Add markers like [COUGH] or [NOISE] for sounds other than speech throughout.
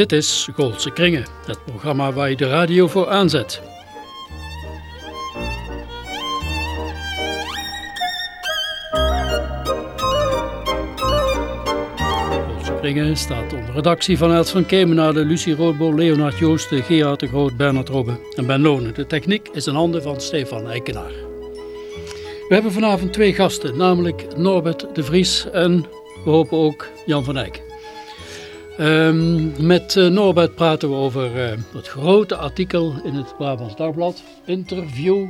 Dit is Goldse Kringen, het programma waar je de radio voor aanzet. Goldse Kringen staat onder redactie van Els van Kemenade, Lucie Roodbol, Leonard Joosten, Gerard de Groot, Bernard Robbe en Ben Lonen. De techniek is in handen van Stefan Eikenaar. We hebben vanavond twee gasten, namelijk Norbert de Vries en we hopen ook Jan van Eyck. Um, met uh, Norbert praten we over uh, het grote artikel in het Brabants Dagblad. Interview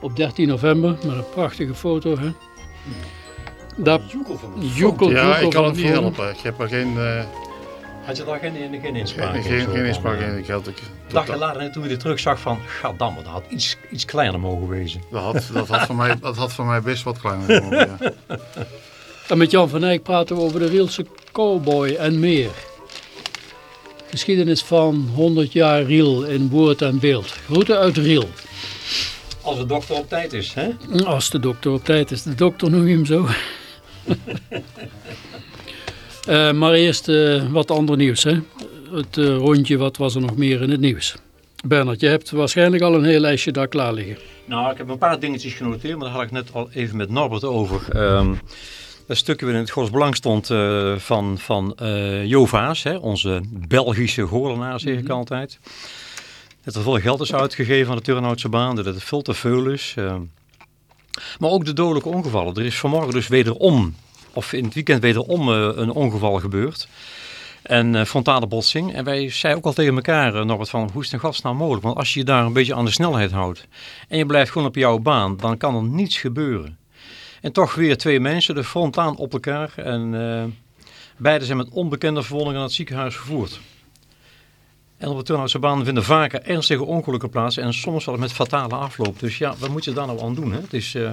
op 13 november met een prachtige foto. Hè? Daar, Joekel ja, ik kan het niet helpen. Ik heb er geen... Uh, Had je daar geen, geen inspraak geen, in? Geen, geen inspraak in. Ik had, ik, dacht je later toen je er terug zag van, gaddamme, dat had iets, iets kleiner mogen wezen. Dat had, dat, had voor mij, dat had voor mij best wat kleiner mogen, ja. [LAUGHS] En met Jan van Eyck praten we over de Rielse cowboy en meer. Geschiedenis van 100 jaar Riel in woord en beeld. Groeten uit Riel. Als de dokter op tijd is, hè? Als de dokter op tijd is. De dokter noem je hem zo. uh, [LAUGHS] maar eerst uh, wat ander nieuws, hè? Het uh, rondje, wat was er nog meer in het nieuws? Bernard, je hebt waarschijnlijk al een heel lijstje daar klaar liggen. Nou, ik heb een paar dingetjes genoteerd, maar daar had ik net al even met Norbert over. Um, een stukje in het Gods Belang stond uh, van, van uh, Jova's, hè, onze Belgische goorlenaar zeg ik mm -hmm. altijd. Dat er veel geld is uitgegeven aan de Turnhoutse baan, dat het veel te veel is. Uh, maar ook de dodelijke ongevallen. Er is vanmorgen dus wederom, of in het weekend wederom een ongeval gebeurd. En frontale botsing. En wij zeiden ook al tegen elkaar, Norbert, van hoe is het in godsnaam mogelijk? Want als je je daar een beetje aan de snelheid houdt en je blijft gewoon op jouw baan, dan kan er niets gebeuren. En toch weer twee mensen, de frontaan op elkaar. En uh, beide zijn met onbekende verwondingen naar het ziekenhuis gevoerd. En op de Turnhoutse baan vinden vaker ernstige ongelukken plaats. En soms wel met fatale afloop. Dus ja, wat moet je daar nou aan doen? Hè? Het is, uh,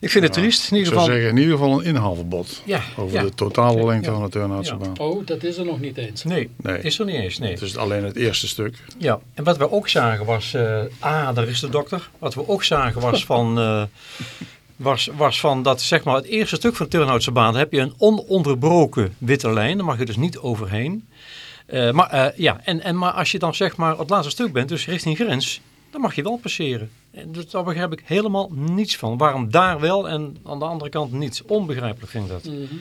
ik vind het ja, triest. In ieder geval... zeggen, in ieder geval een inhaalverbod. Ja, over ja. de totale lengte ja. van de Turnhoutse baan. Oh, dat is er nog niet eens. Nee, nee. is er niet eens. Nee. Het is alleen het eerste stuk. Ja, en wat we ook zagen was... Uh, ah, daar is de dokter. Wat we ook zagen was [LAUGHS] van... Uh, was, was van dat zeg maar het eerste stuk van de Turnhoutse baan heb je een ononderbroken witte lijn. Daar mag je dus niet overheen. Uh, maar, uh, ja, en, en, maar als je dan zeg maar het laatste stuk bent, dus richting grens, dan mag je wel passeren. En dus daar begrijp ik helemaal niets van. Waarom daar wel en aan de andere kant niet? Onbegrijpelijk vind ik dat. Mm -hmm.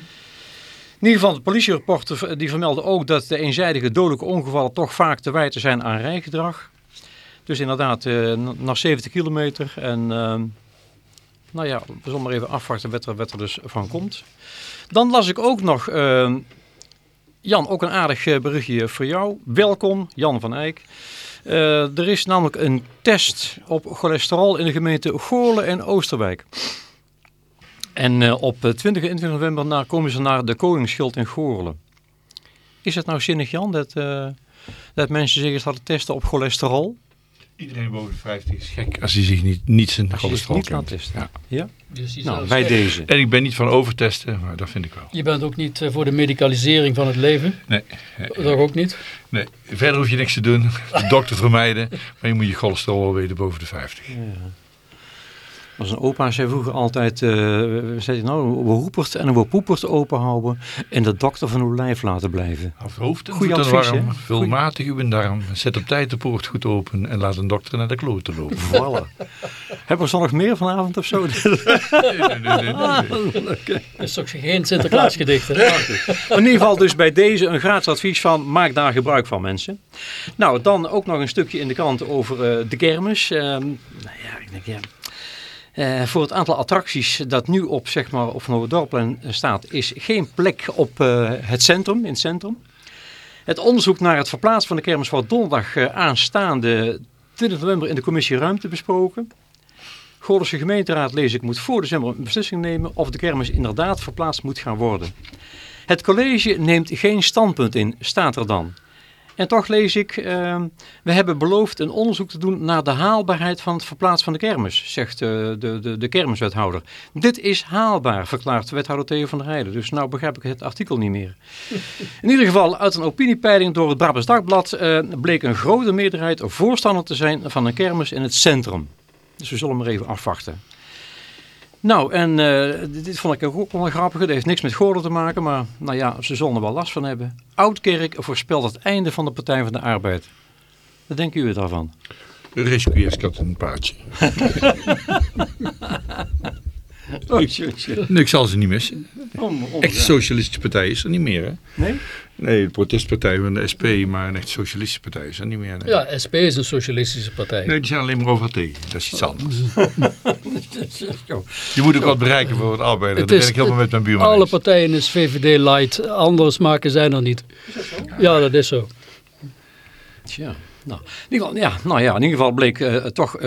In ieder geval, de politierapporten die vermelden ook dat de eenzijdige dodelijke ongevallen toch vaak te wijten zijn aan rijgedrag. Dus inderdaad, uh, na 70 kilometer en ehm, nou ja, we zullen maar even afwachten wat er, wat er dus van komt. Dan las ik ook nog, uh, Jan, ook een aardig eh, berichtje voor jou. Welkom, Jan van Eyck. Uh, er is namelijk een test op cholesterol in de gemeente Goorlen en Oosterwijk. En uh, op 20 en 21 november naar, komen ze naar de Koningsschild in Goorlen. Is het nou zinnig, Jan, dat, dat mensen zich eens laten testen op cholesterol? Iedereen boven de 50 is gek als hij zich niet, niet zijn cholesterol niet laat testen. Ja. ja? Dus nou, bij deze. En ik ben niet van overtesten, maar dat vind ik wel. Je bent ook niet uh, voor de medicalisering van het leven? Nee. Dat ook niet? Nee. Verder hoef je niks te doen. De [LAUGHS] dokter vermijden. Maar je moet je cholesterol wel weten boven de 50. Ja. Als een opa zei vroeger altijd, uh, zei nou, we roepert en we poepert open houden en de dokter van uw lijf laten blijven. Hoofd en Goeie advies, warm, vulmatig uw darm, zet op tijd de poort goed open en laat een dokter naar de klote lopen. Voilà. Hebben we zo nog meer vanavond of zo? [LAUGHS] nee, nee, nee. nee, nee. Dat is toch geen Sinterklaasgedicht, hè? In ieder geval dus bij deze een gratis advies van, maak daar gebruik van mensen. Nou, dan ook nog een stukje in de krant over uh, de kermis. Uh, nou ja, ik denk, ja... Uh, voor het aantal attracties dat nu op, zeg maar, op Noordorplein staat, is geen plek op uh, het centrum, in het centrum. Het onderzoek naar het verplaatsen van de kermis wordt donderdag aanstaande 20 november in de commissie Ruimte besproken. Goordense gemeenteraad, lees ik, moet voor december een beslissing nemen of de kermis inderdaad verplaatst moet gaan worden. Het college neemt geen standpunt in, staat er dan. En toch lees ik, uh, we hebben beloofd een onderzoek te doen naar de haalbaarheid van het verplaatsen van de kermis, zegt uh, de, de, de kermiswethouder. Dit is haalbaar, verklaart wethouder Theo van der Heijden. Dus nou begrijp ik het artikel niet meer. [LAUGHS] In ieder geval, uit een opiniepeiling door het Brabants Dagblad uh, bleek een grote meerderheid voorstander te zijn van een kermis in het centrum. Dus we zullen maar even afwachten. Nou, en uh, dit, vond ik ook wel een grappige. Het heeft niks met Gordel te maken, maar nou ja, ze zullen er wel last van hebben. Oudkerk voorspelt het einde van de Partij van de Arbeid. Wat denken jullie daarvan? Rescueerskat een paardje. [LAUGHS] [LAUGHS] oh, ik zal ze niet missen. Om, om, Echt socialistische partij is er niet meer, hè? Nee? Nee, de protestpartij van de SP, maar een echt socialistische partij is er niet meer. Nee. Ja, SP is een socialistische partij. Nee, die zijn alleen maar over tegen. Dat is iets anders. [LAUGHS] Je moet ook wat bereiken voor het arbeiden. Dat ben ik helemaal met mijn buurman Alle partijen is VVD light. Anders maken zijn er niet. Is dat zo? Ja, dat is zo. Tja. Nou, in ieder geval, ja, nou ja, in ieder geval bleek uh, toch uh,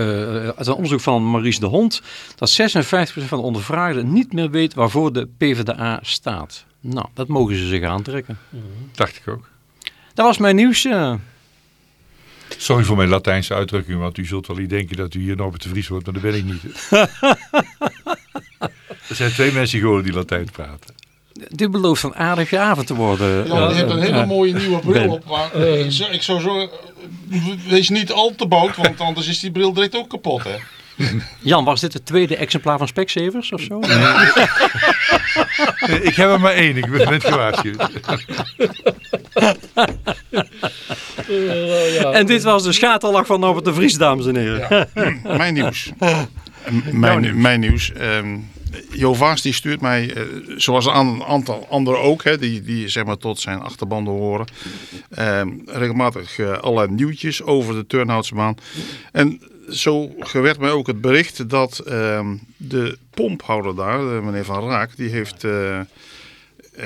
uit een onderzoek van Maurice de Hond dat 56% van de ondervraagden niet meer weet waarvoor de PvdA staat. Nou, dat mogen ze zich aantrekken. Mm -hmm. Dacht ik ook. Dat was mijn nieuws. Uh. Sorry voor mijn Latijnse uitdrukking, want u zult wel niet denken dat u hier nog te Vries wordt, maar dat ben ik niet. [LAUGHS] er zijn twee mensen geworden die Latijn praten. Dit belooft een aardige avond te worden. Ja, je hebt een hele mooie nieuwe bril op. Maar ik, zou, ik zou zo... Wees niet al te bout, want anders is die bril direct ook kapot, hè? Jan, was dit het tweede exemplaar van Specsavers of zo? Nee. ik heb er maar één, ik ben gewaarschuwd. En dit was de schaterlach van Norbert de Vries, dames en heren. Ja. Mijn nieuws. Mijn, nieuws. Mijn nieuws. Um, Jovaas die stuurt mij, uh, zoals een aantal anderen ook, hè, die, die zeg maar tot zijn achterbanden horen, uh, regelmatig uh, allerlei nieuwtjes over de Turnhoutsbaan. En zo werd mij ook het bericht dat ehm, de pomphouder daar, meneer Van Raak, die heeft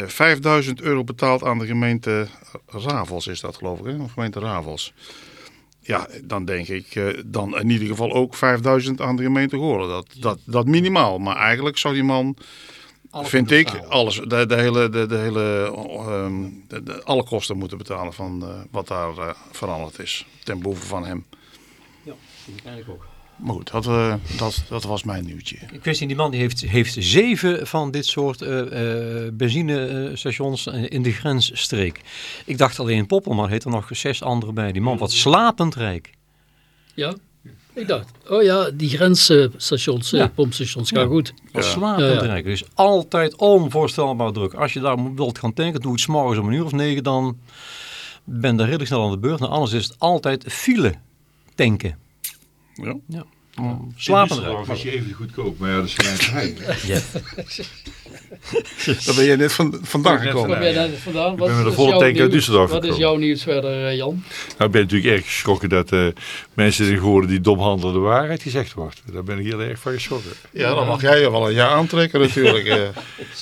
5000 euro betaald aan de gemeente Ravels, is dat geloof ik, hè? Of gemeente Ravels. Ja, dan denk ik, uh, dan in ieder geval ook 5000 aan de gemeente horen. Dat, dat, dat minimaal. Maar eigenlijk zou die man, alles vind ik, alles, de, de hele, de, de hele um, de, de, alle kosten moeten betalen van uh, wat daar uh, veranderd is. Ten behoeve van hem. Ja, vind ik eigenlijk ook. Maar goed, dat, uh, dat, dat was mijn nieuwtje. Ik wist niet, die man die heeft, heeft zeven van dit soort uh, uh, benzinestations in de grensstreek. Ik dacht alleen Poppel, maar heet er nog zes andere bij. Die man wat slapend rijk. Ja, ik dacht, oh ja, die grensstations, ja. pompstations, gaan ja. goed. Wat ja. slapend rijk. Dus altijd onvoorstelbaar druk. Als je daar wilt gaan tanken, doe het s morgens om een uur of negen, dan ben je redelijk snel aan de beurt. En anders is het altijd file tanken. Ja. ja. Mm. Slapen eruit. was je even goedkoop, maar ja, dat is gelijk geheim. [LAUGHS] ja. [LAUGHS] Daar ben je net van, vandaan gekomen. Waar ben je net vandaan? Wat ik ben met de volle tank uit Düsseldorf Wat is jouw nieuws verder, uh, Jan? Nou, ik ben natuurlijk erg geschrokken dat uh, mensen zijn geworden die dom handelen de waarheid gezegd wordt. Daar ben ik heel erg van geschrokken. Ja, dan mag jij je wel een jaar aantrekken natuurlijk. uh. [LAUGHS] ja,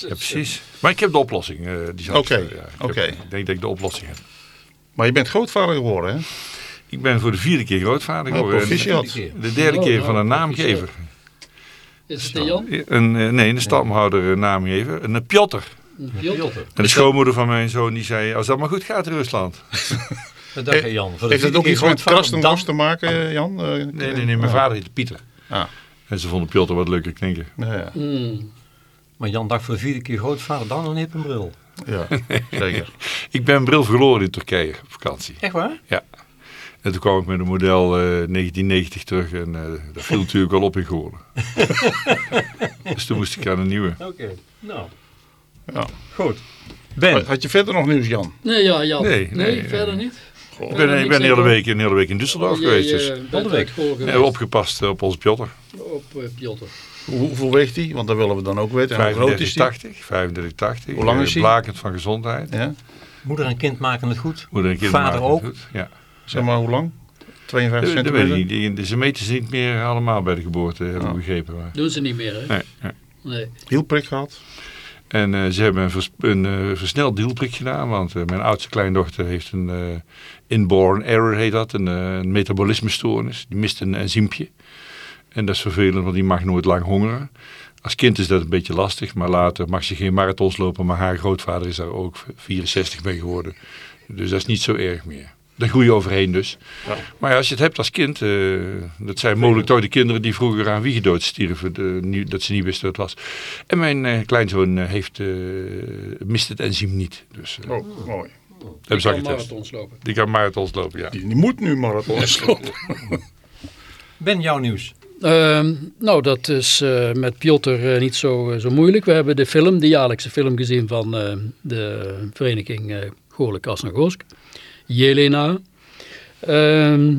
precies. Maar ik heb de oplossing. Oké, okay. ja, okay. Ik denk dat ik de oplossing heb. Maar je bent grootvader geworden, hè? Ik ben voor de vierde keer grootvader geworden. Oh, de derde keer oh, van een naamgever. Is het Jan? Een, nee, een stamhouder naamgever. Een Piotr. En de schoonmoeder van mijn zoon die zei, als dat maar goed gaat in Rusland. [LAUGHS] Dat dacht je Jan. Heeft het ook iets met Krastenbos te maken, Jan? Nee, nee, nee. Mijn vader heette Pieter. Ah. En ze vonden Piotr wat leuker klinken. Ja, ja. Mm. Maar Jan dacht voor de vierde keer grootvader, dan een hip een bril. Ja, [LAUGHS] zeker. ik ben bril verloren in Turkije op vakantie. Echt waar? Ja. En toen kwam ik met een model uh, 1990 terug en uh, dat viel natuurlijk wel op in Goorlen. [LAUGHS] dus toen moest ik aan een nieuwe. Oké, okay. nou. Ja. Goed. Ben. Had je verder nog nieuws, Jan? Nee, ja, Jan. Nee, nee, nee verder niet. Goh. Ik ben, ik ben een, hele week, een hele week in Düsseldorf oh, geweest. Dus. Week. We hebben opgepast op onze Piotr. Op uh, Piotr. Hoe, hoeveel weegt hij? Want dat willen we dan ook weten. 35, 80, 35, 80. Hoe lang is hij? Blakend van gezondheid. Ja. Moeder en kind maken het goed. Moeder en kind Vader maken ook. het goed. Ja. Zeg maar hoe lang? 52 dat, centimeter? Dat weet ik niet. Ze meten ze niet meer allemaal bij de geboorte, heb ik oh. begrepen. Maar. Doen ze niet meer, hè? Nee. nee. nee. Hielprik gehad? En uh, ze hebben een, vers een uh, versneld hielprik gedaan, want uh, mijn oudste kleindochter heeft een inborn error, heet dat, een, een metabolismestoornis. Die mist een enzympje. En dat is vervelend, want die mag nooit lang hongeren. Als kind is dat een beetje lastig, maar later mag ze geen marathons lopen. Maar haar grootvader is daar ook 64 mee geworden. Dus dat is niet zo erg meer. Daar groei je overheen dus. Ja. Maar als je het hebt als kind, uh, dat zijn mogelijk toch de kinderen die vroeger aan wiegedood stierven, de, nu, dat ze niet wisten wat het was. En mijn uh, kleinzoon uh, heeft, mist het enzym niet. Dus, oh, mooi. Die kan marathons lopen. Die kan marathons lopen, ja. Die, die moet nu marathons lopen. [LAUGHS] ben, jouw nieuws? ehm, nou dat is eh, met Piotr eh, niet zo, eh, zo moeilijk. We hebben de film, de jaarlijkse film gezien van eh, de vereniging uh, Goorle Krasnogorsk. Jelena. Ehm,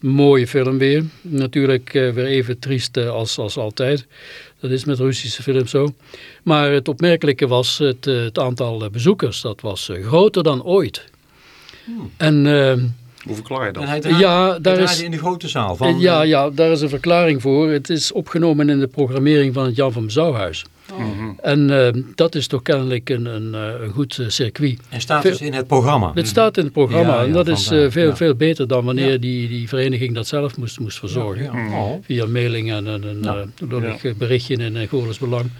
mooie film weer. Natuurlijk eh, weer even triest eh, als, als altijd. Dat is met Russische films zo. Maar het opmerkelijke was het, eh, het aantal bezoekers. Dat was groter dan ooit. En ehm, Hoe verklaar je dat? En hij draaide, Ja, daar is- in de grote zaal. Van, ja, ja, daar is een verklaring voor. Het is opgenomen in de programmering van het Jan van Zouwhuis. Mhm. En ehm, dat is toch kennelijk een, een, eh, een goed eh, circuit. En staat dus in het programma. Het staat in het programma Ja, ja, en dat is eh, veel, ja. veel beter dan wanneer die, die vereniging dat zelf moest, moest verzorgen. Ja. Oh. Via mailing en een, eh, eh, berichtje in een Goorles Belang.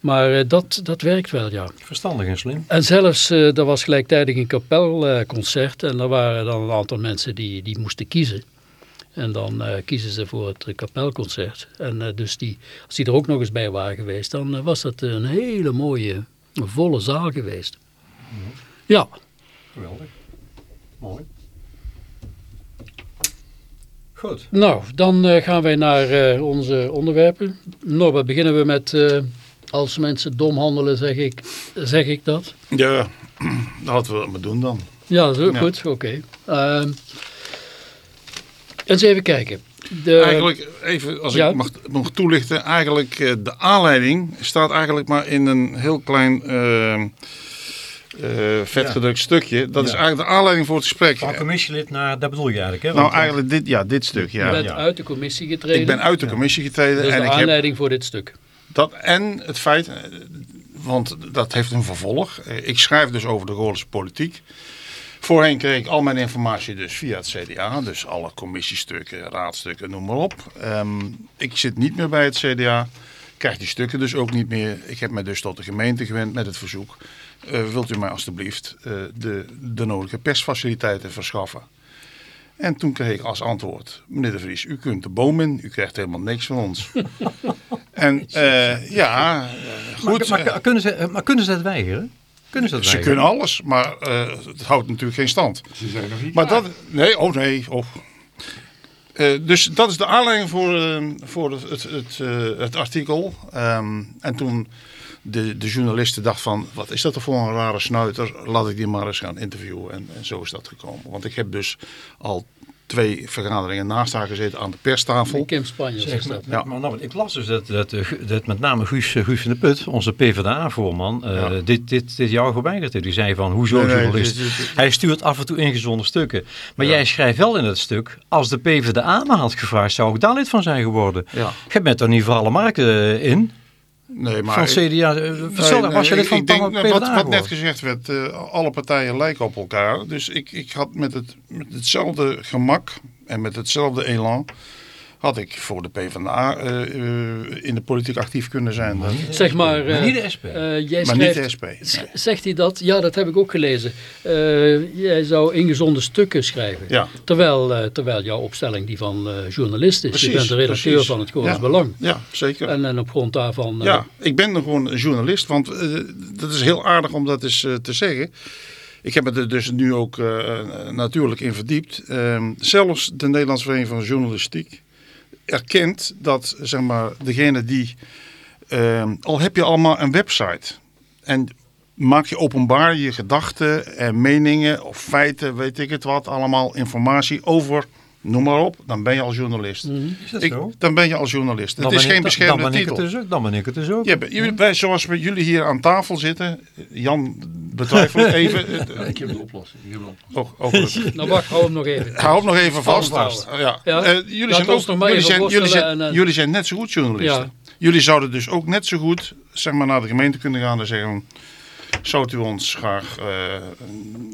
Maar eh, dat, dat werkt wel, ja. Verstandig en slim. En zelfs, eh er was gelijktijdig een kapelconcert en er waren dan een aantal mensen die, die moesten kiezen. En dan eh, kiezen ze voor het kapelconcert. En eh, dus die, als die er ook nog eens bij waren geweest, dan eh, was dat een hele mooie, volle zaal geweest. Ja, Geweldig. Mooi. Goed. nou, dan eh, gaan wij naar eh, onze onderwerpen. Norbert, beginnen we met, eh, als mensen dom handelen, zeg ik, zeg ik dat. Ja, [CLEARS THROAT] hadden we dat maar doen dan. Ja, zo, Ja. goed, oké. Ehm, eens even kijken. De, Eigenlijk, even als ja. ik mag nog toelichten. Eigenlijk, eh, de aanleiding staat eigenlijk maar in een heel klein eh, eh, vetgedrukt stukje. Dat is eigenlijk de aanleiding voor het gesprek. Van commissielid naar, dat bedoel je eigenlijk hè? Nou, Want- eigenlijk dit, ja, dit stuk. je Ja. bent ja. uit de commissie getreden. Ik ben uit de commissie getreden Dat is en de ik heb aanleiding voor dit stuk. dat en het feit, want dat heeft een vervolg. Ik schrijf dus over de Goorlandse politiek. Voorheen kreeg ik al mijn informatie dus via het CDA. Dus alle commissiestukken, raadstukken, noem maar op. Ehm, ik zit niet meer bij het CDA. Krijg die stukken dus ook niet meer. Ik heb mij dus tot de gemeente gewend met het verzoek. eh, wilt u mij alstublieft eh, de, de nodige persfaciliteiten verschaffen? En toen kreeg ik als antwoord, meneer de Vries, u kunt de boom in, u krijgt helemaal niks van ons. [LAUGHS] en eh, ja, Maar, goed. maar, eh, kunnen ze, maar kunnen ze dat weigeren? Kunnen ze dat ze weigeren? kunnen alles, maar eh, het houdt natuurlijk geen stand. Ze zijn nog niet Maar klaar. dat, nee, oh nee, oh. Eh, dus dat is de aanleiding voor, eh, voor het, het, het, eh, het artikel. Ehm, en toen de, de journalisten dacht van, wat is dat er voor een rare snuiter? Laat ik die maar eens gaan interviewen. En, en zo is dat gekomen. Want ik heb dus al twee vergaderingen naast haar gezeten aan de perstafel. Kim Spanje Zeg, is maar, dat. Ja. maar nou, ik las dus dat, dat, eh, dat met name Guus, eh, Guus van de Put, onze PvdA-voorman, eh, dit, dit, dit jou geweigerd heeft. Die zei van, hoezo Nee, nee, journalist? dit- dit- Hij stuurt af en toe ingezonden stukken. Maar Ja. jij schrijft wel in het stuk, als de PvdA me had gevraagd, zou ik daar lid van zijn geworden. Ja. Je bent er niet voor alle markten in, Nee, maar van ik- CDA. Nee, was je nee, van ik denk, PvdA wat, wat net gezegd werd, eh, alle partijen lijken op elkaar. Dus ik, ik had met, het, met hetzelfde gemak en met hetzelfde elan... had ik voor de PvdA eh, eh, in de politiek actief kunnen zijn. Dat- Zeg maar, Maar eh, niet de SP. eh, jij maar niet de SP. nee. Zegt hij dat? Ja, dat heb ik ook gelezen. Eh, jij zou ingezonde stukken schrijven. Ja, Terwijl, eh, terwijl jouw opstelling die van eh, journalist is. je bent de redacteur precies. van het Goorles Ja. Belang. ja, zeker. En, en op grond daarvan... Ja, ik ben nog gewoon een journalist, want eh, dat is heel aardig om dat eens eh, te zeggen. Ik heb me er dus nu ook eh, natuurlijk in verdiept. Ehm, zelfs de Nederlandse Vereniging van Journalistiek erkent dat zeg maar, degene die, ehm, al heb je allemaal een website en maak je openbaar je gedachten en meningen of feiten, weet ik het wat, allemaal informatie over, noem maar op, dan ben je als journalist. mhm. Is dat Ik, zo? dan ben je als journalist. Dan het is geen beschermde dan ben ik titel. het dus. Dan ben ik het dus ook. Ja, wij, zoals we, jullie hier aan tafel zitten, Jan betwijfelt [LAUGHS] even. Ik heb de oplossing. Ik heb de oplossing. oh, oh. [LAUGHS] Nou wacht, hou hem nog even. Hou hem nog even vast. vast. Ja. Ja. Eh, jullie, Laat zijn ons ook, nog maar jullie, zijn, jullie, zijn, worstelen en, eh, jullie zijn net zo goed journalisten. Ja. Jullie zouden dus ook net zo goed zeg maar, naar de gemeente kunnen gaan en zeggen... Zou u ons graag, eh,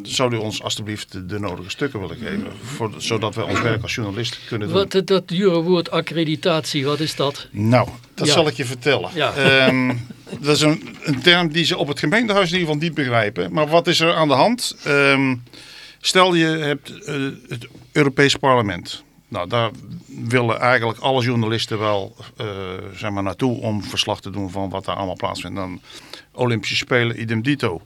zou u ons alstublieft de, nodige stukken willen geven? Voor, zodat wij ons werk als journalist kunnen doen. Wat, dat, dure woord accreditatie, wat is dat? Nou, dat Ja. zal ik je vertellen. Ja. Ehm, dat is een, een term die ze op het gemeentehuis in ieder geval niet begrijpen. Maar wat is er aan de hand? Ehm, stel je hebt eh, het Europees Parlement. Nou, daar willen eigenlijk alle journalisten wel eh, zeg maar, naartoe om verslag te doen van wat daar allemaal plaatsvindt. Dan Olympische Spelen, idem dito.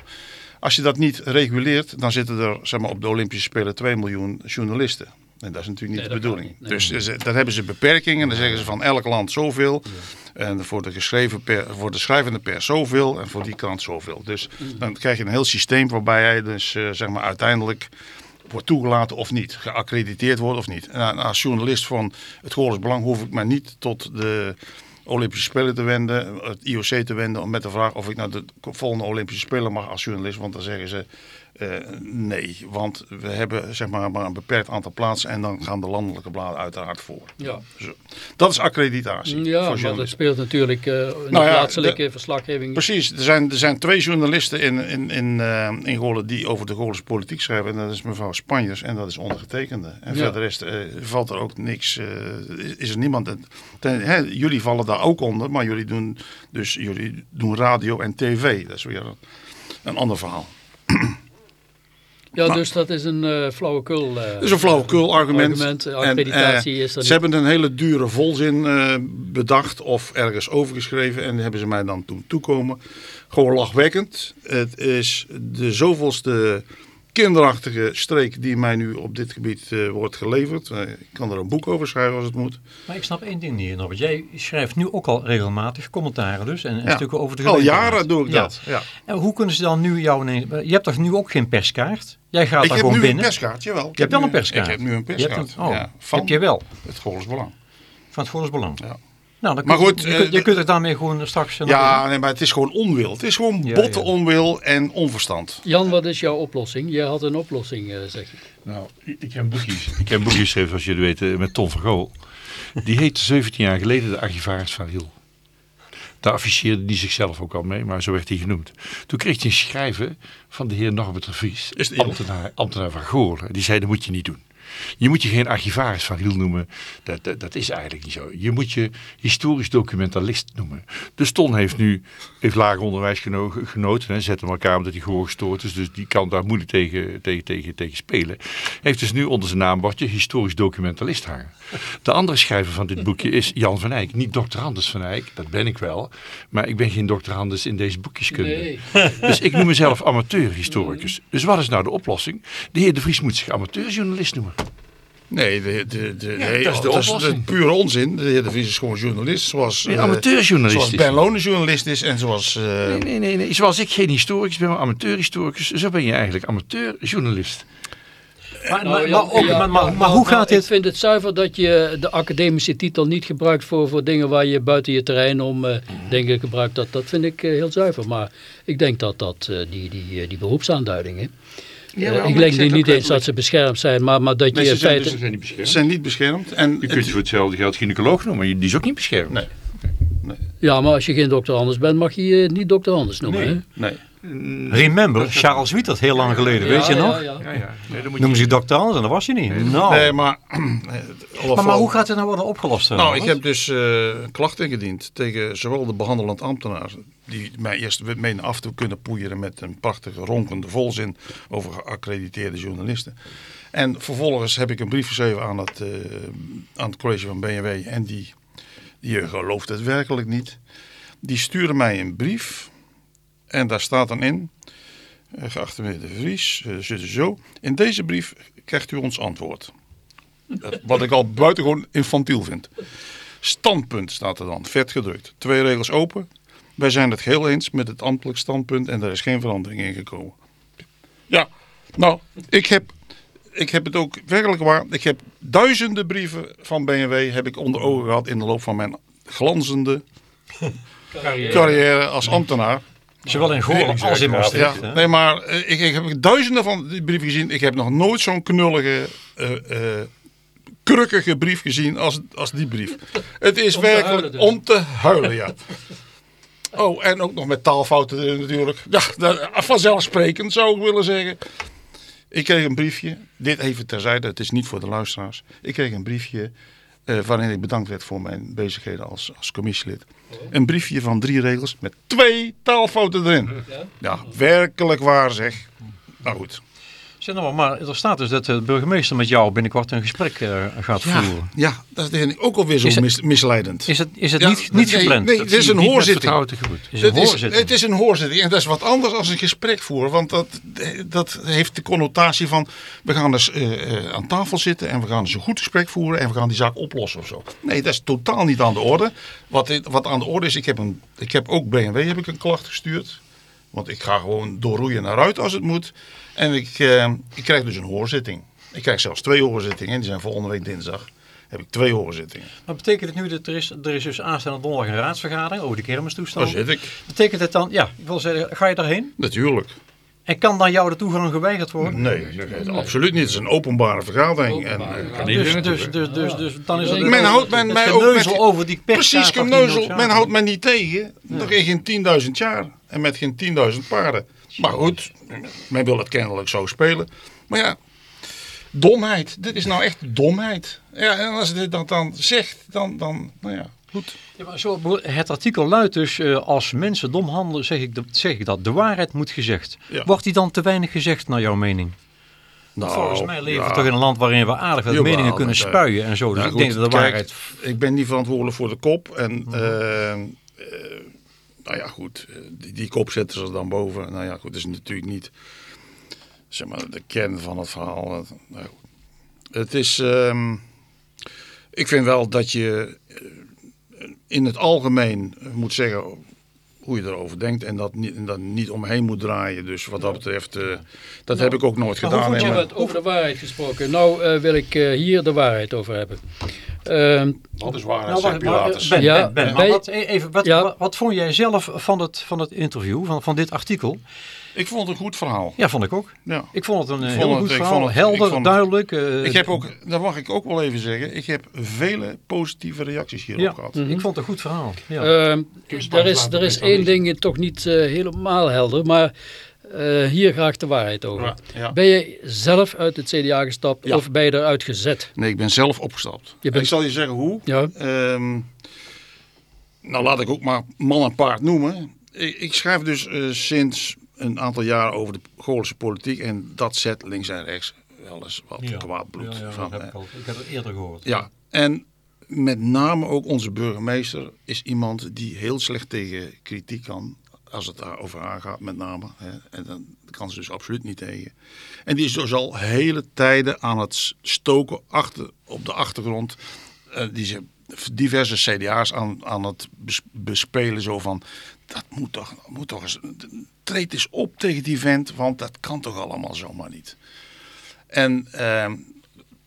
Als je dat niet reguleert, dan zitten er zeg maar, op de Olympische Spelen 2 miljoen journalisten. En dat is natuurlijk niet Nee, de bedoeling. niet. Nee. Dus ze- daar hebben ze beperkingen. Dan zeggen ze van elk land zoveel. En voor de, geschreven per, voor de schrijvende pers zoveel. En voor die krant zoveel. Dus Mm. dan krijg je een heel systeem waarbij hij dus eh, zeg maar uiteindelijk wordt toegelaten of niet. Geaccrediteerd wordt of niet. En als journalist van het Goorles Belang hoef ik mij niet tot de Olympische Spelen te wenden. Het IOC te wenden. om Met de vraag of ik naar de volgende Olympische Spelen mag als journalist. Want dan zeggen ze eh, nee. Want we hebben zeg maar, maar een beperkt aantal plaatsen. En dan gaan de landelijke bladen uiteraard voor. Ja, Zo. Dat is accreditatie ja maar dat speelt natuurlijk eh, in de Nou ja, plaatselijke verslaggeving. Precies, er zijn, er zijn twee journalisten in, in, in, eh, in Goorlen die over de Goorlense politiek schrijven. En dat is mevrouw Spanjers en dat is ondergetekende. En Ja. verder is, eh, valt er ook niks, is- is er niemand. Ten- hè, jullie vallen daar ook onder, maar jullie doen, dus, jullie doen radio en tv. Dat is weer een, een ander verhaal. [CLEARS THROAT] ja, maar- dus dat is een eh flauwekul. Dat is een flauwekul argument. argument. En, eh, is er Ze niet. hebben een hele dure volzin bedacht of ergens overgeschreven. En die hebben ze mij dan toen toekomen. Gewoon lachwekkend. Het is de zoveelste kinderachtige streek die mij nu op dit gebied eh, wordt geleverd. Eh, ik kan er een boek over schrijven als het moet. Maar ik snap één ding niet, Norbert. Jij schrijft nu ook al regelmatig commentaren dus. En, en Ja. stukken over de Al jaren doe ik Ja. dat. Ja. En hoe kunnen ze dan nu jou... ineens- Je hebt toch nu ook geen perskaart? Jij gaat Ik daar heb gewoon nu binnen. een perskaart, jawel. Ik Je hebt wel nu- een perskaart? Ik heb nu een Je hebt perskaart. een- oh, ja, van heb je wel. het Goorles Belang. Van het Goorles Belang. Ja. Nou, dan Maar kun je- goed, je, eh, kunt, je er daarmee gewoon straks... Ja, nee, maar het is gewoon onwil. Het is gewoon Ja, botte ja. onwil en onverstand. Jan, wat is jouw oplossing? Jij had een oplossing, eh, zeg je. Nou, ik ik heb een boekje, ik heb een boekje geschreven, zoals jullie weten, met Ton van Gool. Die heette 17 jaar geleden de archivaris van Riel. Daar afficheerde hij zichzelf ook al mee, maar zo werd hij genoemd. Toen kreeg hij een schrijven van de heer Norbert de Vries, Is het eerlijk? ambtenaar, ambtenaar van Goorlen. Die zei, dat moet je niet doen. Je moet je geen archivaris van Riel noemen. Dat, dat, dat is eigenlijk niet zo. Je moet je historisch documentalist noemen. Dus Ton heeft nu heeft lager onderwijs geno- genoten. Hè, zet hem elkaar omdat hij gewoon gestoord is. Dus die kan daar moeilijk tegen, tegen, tegen, tegen spelen. Heeft dus nu onder zijn naambordje historisch documentalist hangen. De andere schrijver van dit boekje is Jan van Eyck. Niet dokter Anders van Eyck, dat ben ik wel. Maar ik ben geen dokter Anders in deze boekjeskunde. Nee. [LAUGHS] Dus ik noem mezelf amateurhistoricus. Dus wat is nou de oplossing? De heer De Vries moet zich amateurjournalist noemen. Nee, de, de, de, Ja, nee, dat is de dat is pure onzin. De heer De Vries is gewoon journalist. Zoals, Nee, eh, amateurjournalist zoals Ben hij. Lonen journalist is en zoals... eh, Nee, nee, nee, nee. Zoals ik geen historicus ben, maar amateurhistoricus. Zo ben je eigenlijk amateurjournalist. Maar, Nou, maar, ja, maar, ook- ja, maar, maar, hoe nou, gaat Ik dit... vind het zuiver dat je de academische titel niet gebruikt voor, voor dingen waar je buiten je terrein om eh, dingen gebruikt. Dat, dat vind ik eh, heel zuiver. Maar ik denk dat, dat eh, die, die, eh, die beroepsaanduidingen, Ja, eh, ik denk niet, eens dat ze beschermd zijn, maar, maar dat Nee, je ze in zijn feite... Ze zijn niet beschermd. zijn niet beschermd. En Je kunt je voor hetzelfde geld gynaecoloog noemen, maar die is ook niet beschermd. Nee. Ja, maar als je geen dokter Anders bent, mag je je niet dokter Anders noemen. Nee. hè? nee. Remember, Charles Wietert, heel lang geleden, weet je Ja, nog? ja, ja. Ja, ja. Nee, dan moet je... ze dokter Anders en dat was je niet. Nou. nee, maar... [CLEARS THROAT] maar, maar hoe gaat het nou worden opgelost? Nou, Robert? ik heb dus eh klachten ingediend tegen zowel de behandelend ambtenaar, die mij eerst menen af te kunnen poeieren met een prachtige ronkende volzin over geaccrediteerde journalisten. En vervolgens heb ik een brief geschreven aan het, eh, aan het college van BNW en die, die gelooft het werkelijk niet. Die sturen mij een brief en daar staat dan in, eh, geachte meneer De Vries, eh, zo, zo, in deze brief krijgt u ons antwoord. Wat ik al buitengewoon infantiel vind. Standpunt staat er dan, vet gedrukt. Twee regels open. Wij zijn het geheel eens met het ambtelijk standpunt en er is geen verandering in gekomen. Ja, nou, ik heb, ik heb het ook werkelijk waar. Ik heb duizenden brieven van BMW heb ik onder ogen gehad in de loop van mijn glanzende carrière als ambtenaar. Zowel in Goorlen als in Maastricht. Ja, nee, maar eh, ik, ik heb duizenden van die brieven gezien. Ik heb nog nooit zo'n knullige, eh eh, krukkige brief gezien als, als die brief. Het is [LAUGHS] Om werkelijk dus. om te huilen, ja. Oh, en ook nog met taalfouten erin natuurlijk. Ja, vanzelfsprekend zou ik willen zeggen. Ik kreeg een briefje, dit even terzijde, het is niet voor de luisteraars. Ik kreeg een briefje waarin ik bedankt werd voor mijn bezigheden als, als commissielid. Een briefje van drie regels met twee taalfouten erin. Ja? Ja, werkelijk waar zeg. Nou goed. Zeg nou maar, er staat dus dat de burgemeester met jou binnenkort een gesprek eh, gaat Ja, voeren. ja, dat is ook alweer zo Is het- mis- misleidend. Is het, is het Ja, niet, niet nee, gepland? nee, dit is een hoorzitting. Het is een Het hoorzitting. het is een hoorzitting en dat is wat anders dan een gesprek voeren. Want dat, dat heeft de connotatie van we gaan dus eh, eh, aan tafel zitten en we gaan dus een goed gesprek voeren en we gaan die zaak oplossen of zo. Nee, dat is totaal niet aan de orde. Wat, wat aan de orde is, ik heb, een, ik heb ook BMW heb ik een klacht gestuurd. Want ik ga gewoon doorroeien naar uit als het moet. En ik, eh, ik krijg dus een hoorzitting. Ik krijg zelfs twee hoorzittingen. Die zijn volgende week dinsdag. Heb ik twee hoorzittingen. Maar betekent het nu dat er is, er is dus aanstaande donderdag een raadsvergadering over de Daar kermistoestand? zit ik. Betekent het dan, ja, ik wil zeggen, ga je daarheen? Natuurlijk. En kan dan jou de toegang geweigerd worden? Nee, nee, absoluut niet. Het is een openbare vergadering. En, Openbare eh, Dus, dus, dus, dus, dus dan is het... Men houdt men het mij ook geneuzel met- over die Precies, geneuzel. Men houdt mij niet tegen. Nog in geen 10.000 jaar. En met geen 10.000 paarden. Maar goed, men wil het kennelijk zo spelen. Maar ja, domheid. Dit is nou echt domheid. Ja, en als dit dat dan zegt, dan, dan nou ja, goed. Ja, maar zo, het artikel luidt dus, eh, als mensen dom handelen, zeg ik, de- zeg ik dat. De waarheid moet gezegd. Ja. Wordt die dan te weinig gezegd naar jouw mening? Nou, Volgens mij leven we ja. toch in een land waarin we aardig wat Jawel, meningen kunnen spuien en zo. Dus Nou ik goed, denk dat de kijk, waarheid... Ik ben niet verantwoordelijk voor de kop. En eh, eh, nou ja, goed. Die, die kop zetten ze er dan boven. Nou ja, goed. Dat is natuurlijk niet zeg maar, de kern van het verhaal. Nou, het is. ehm, ik vind wel dat je in het algemeen moet zeggen hoe je erover denkt. En dat niet, en dat niet omheen moet draaien. Dus wat dat betreft, eh, dat heb ik ook nooit Maar hoe gedaan. Over, dat- het- over de waarheid gesproken. Nou eh, wil ik eh, hier de waarheid over hebben. Ehm, Wat is waar, Nou, zegt wacht, maar, Pilatus. ben, Ja, ben, ben, maar bij- wat, e- even, wat, Ja. wat, wat vond jij zelf van het, van het interview, van, van dit artikel? Ik vond het een goed verhaal. Ja, vond ik ook. Ja. Ik vond het een vond heel het- goed verhaal, het- helder, het- duidelijk. eh, Ik heb ook, dat mag ik ook wel even zeggen, ik heb vele positieve reacties hierop ja, gehad. ik vond het een goed verhaal. Ja. Ehm, er is, er is één ding toch niet eh, helemaal helder, maar eh, hier graag de waarheid over. Ja, ja. Ben je zelf uit het CDA gestapt Ja. of ben je eruit gezet? Nee, ik ben zelf opgestapt. Je bent- Ik zal je zeggen hoe. Ja. Ehm, nou, laat ik ook maar man en paard noemen. Ik, ik schrijf dus eh, sinds een aantal jaar over de Goorlandse politiek en dat zet links en rechts wel eens wat kwaad bloed van. eh, ik heb het eerder gehoord. Ja, en met name ook onze burgemeester is iemand die heel slecht tegen kritiek kan. Als het daar over haar gaat, met name. Hè. En dan kan ze dus absoluut niet tegen. En die is dus al hele tijden aan het stoken achter, op de achtergrond. eh, die ze diverse CDA's aan, aan het bes- bespelen. Zo van, dat moet toch, moet toch eens, treed eens op tegen die vent. Want dat kan toch allemaal zomaar niet. En ehm,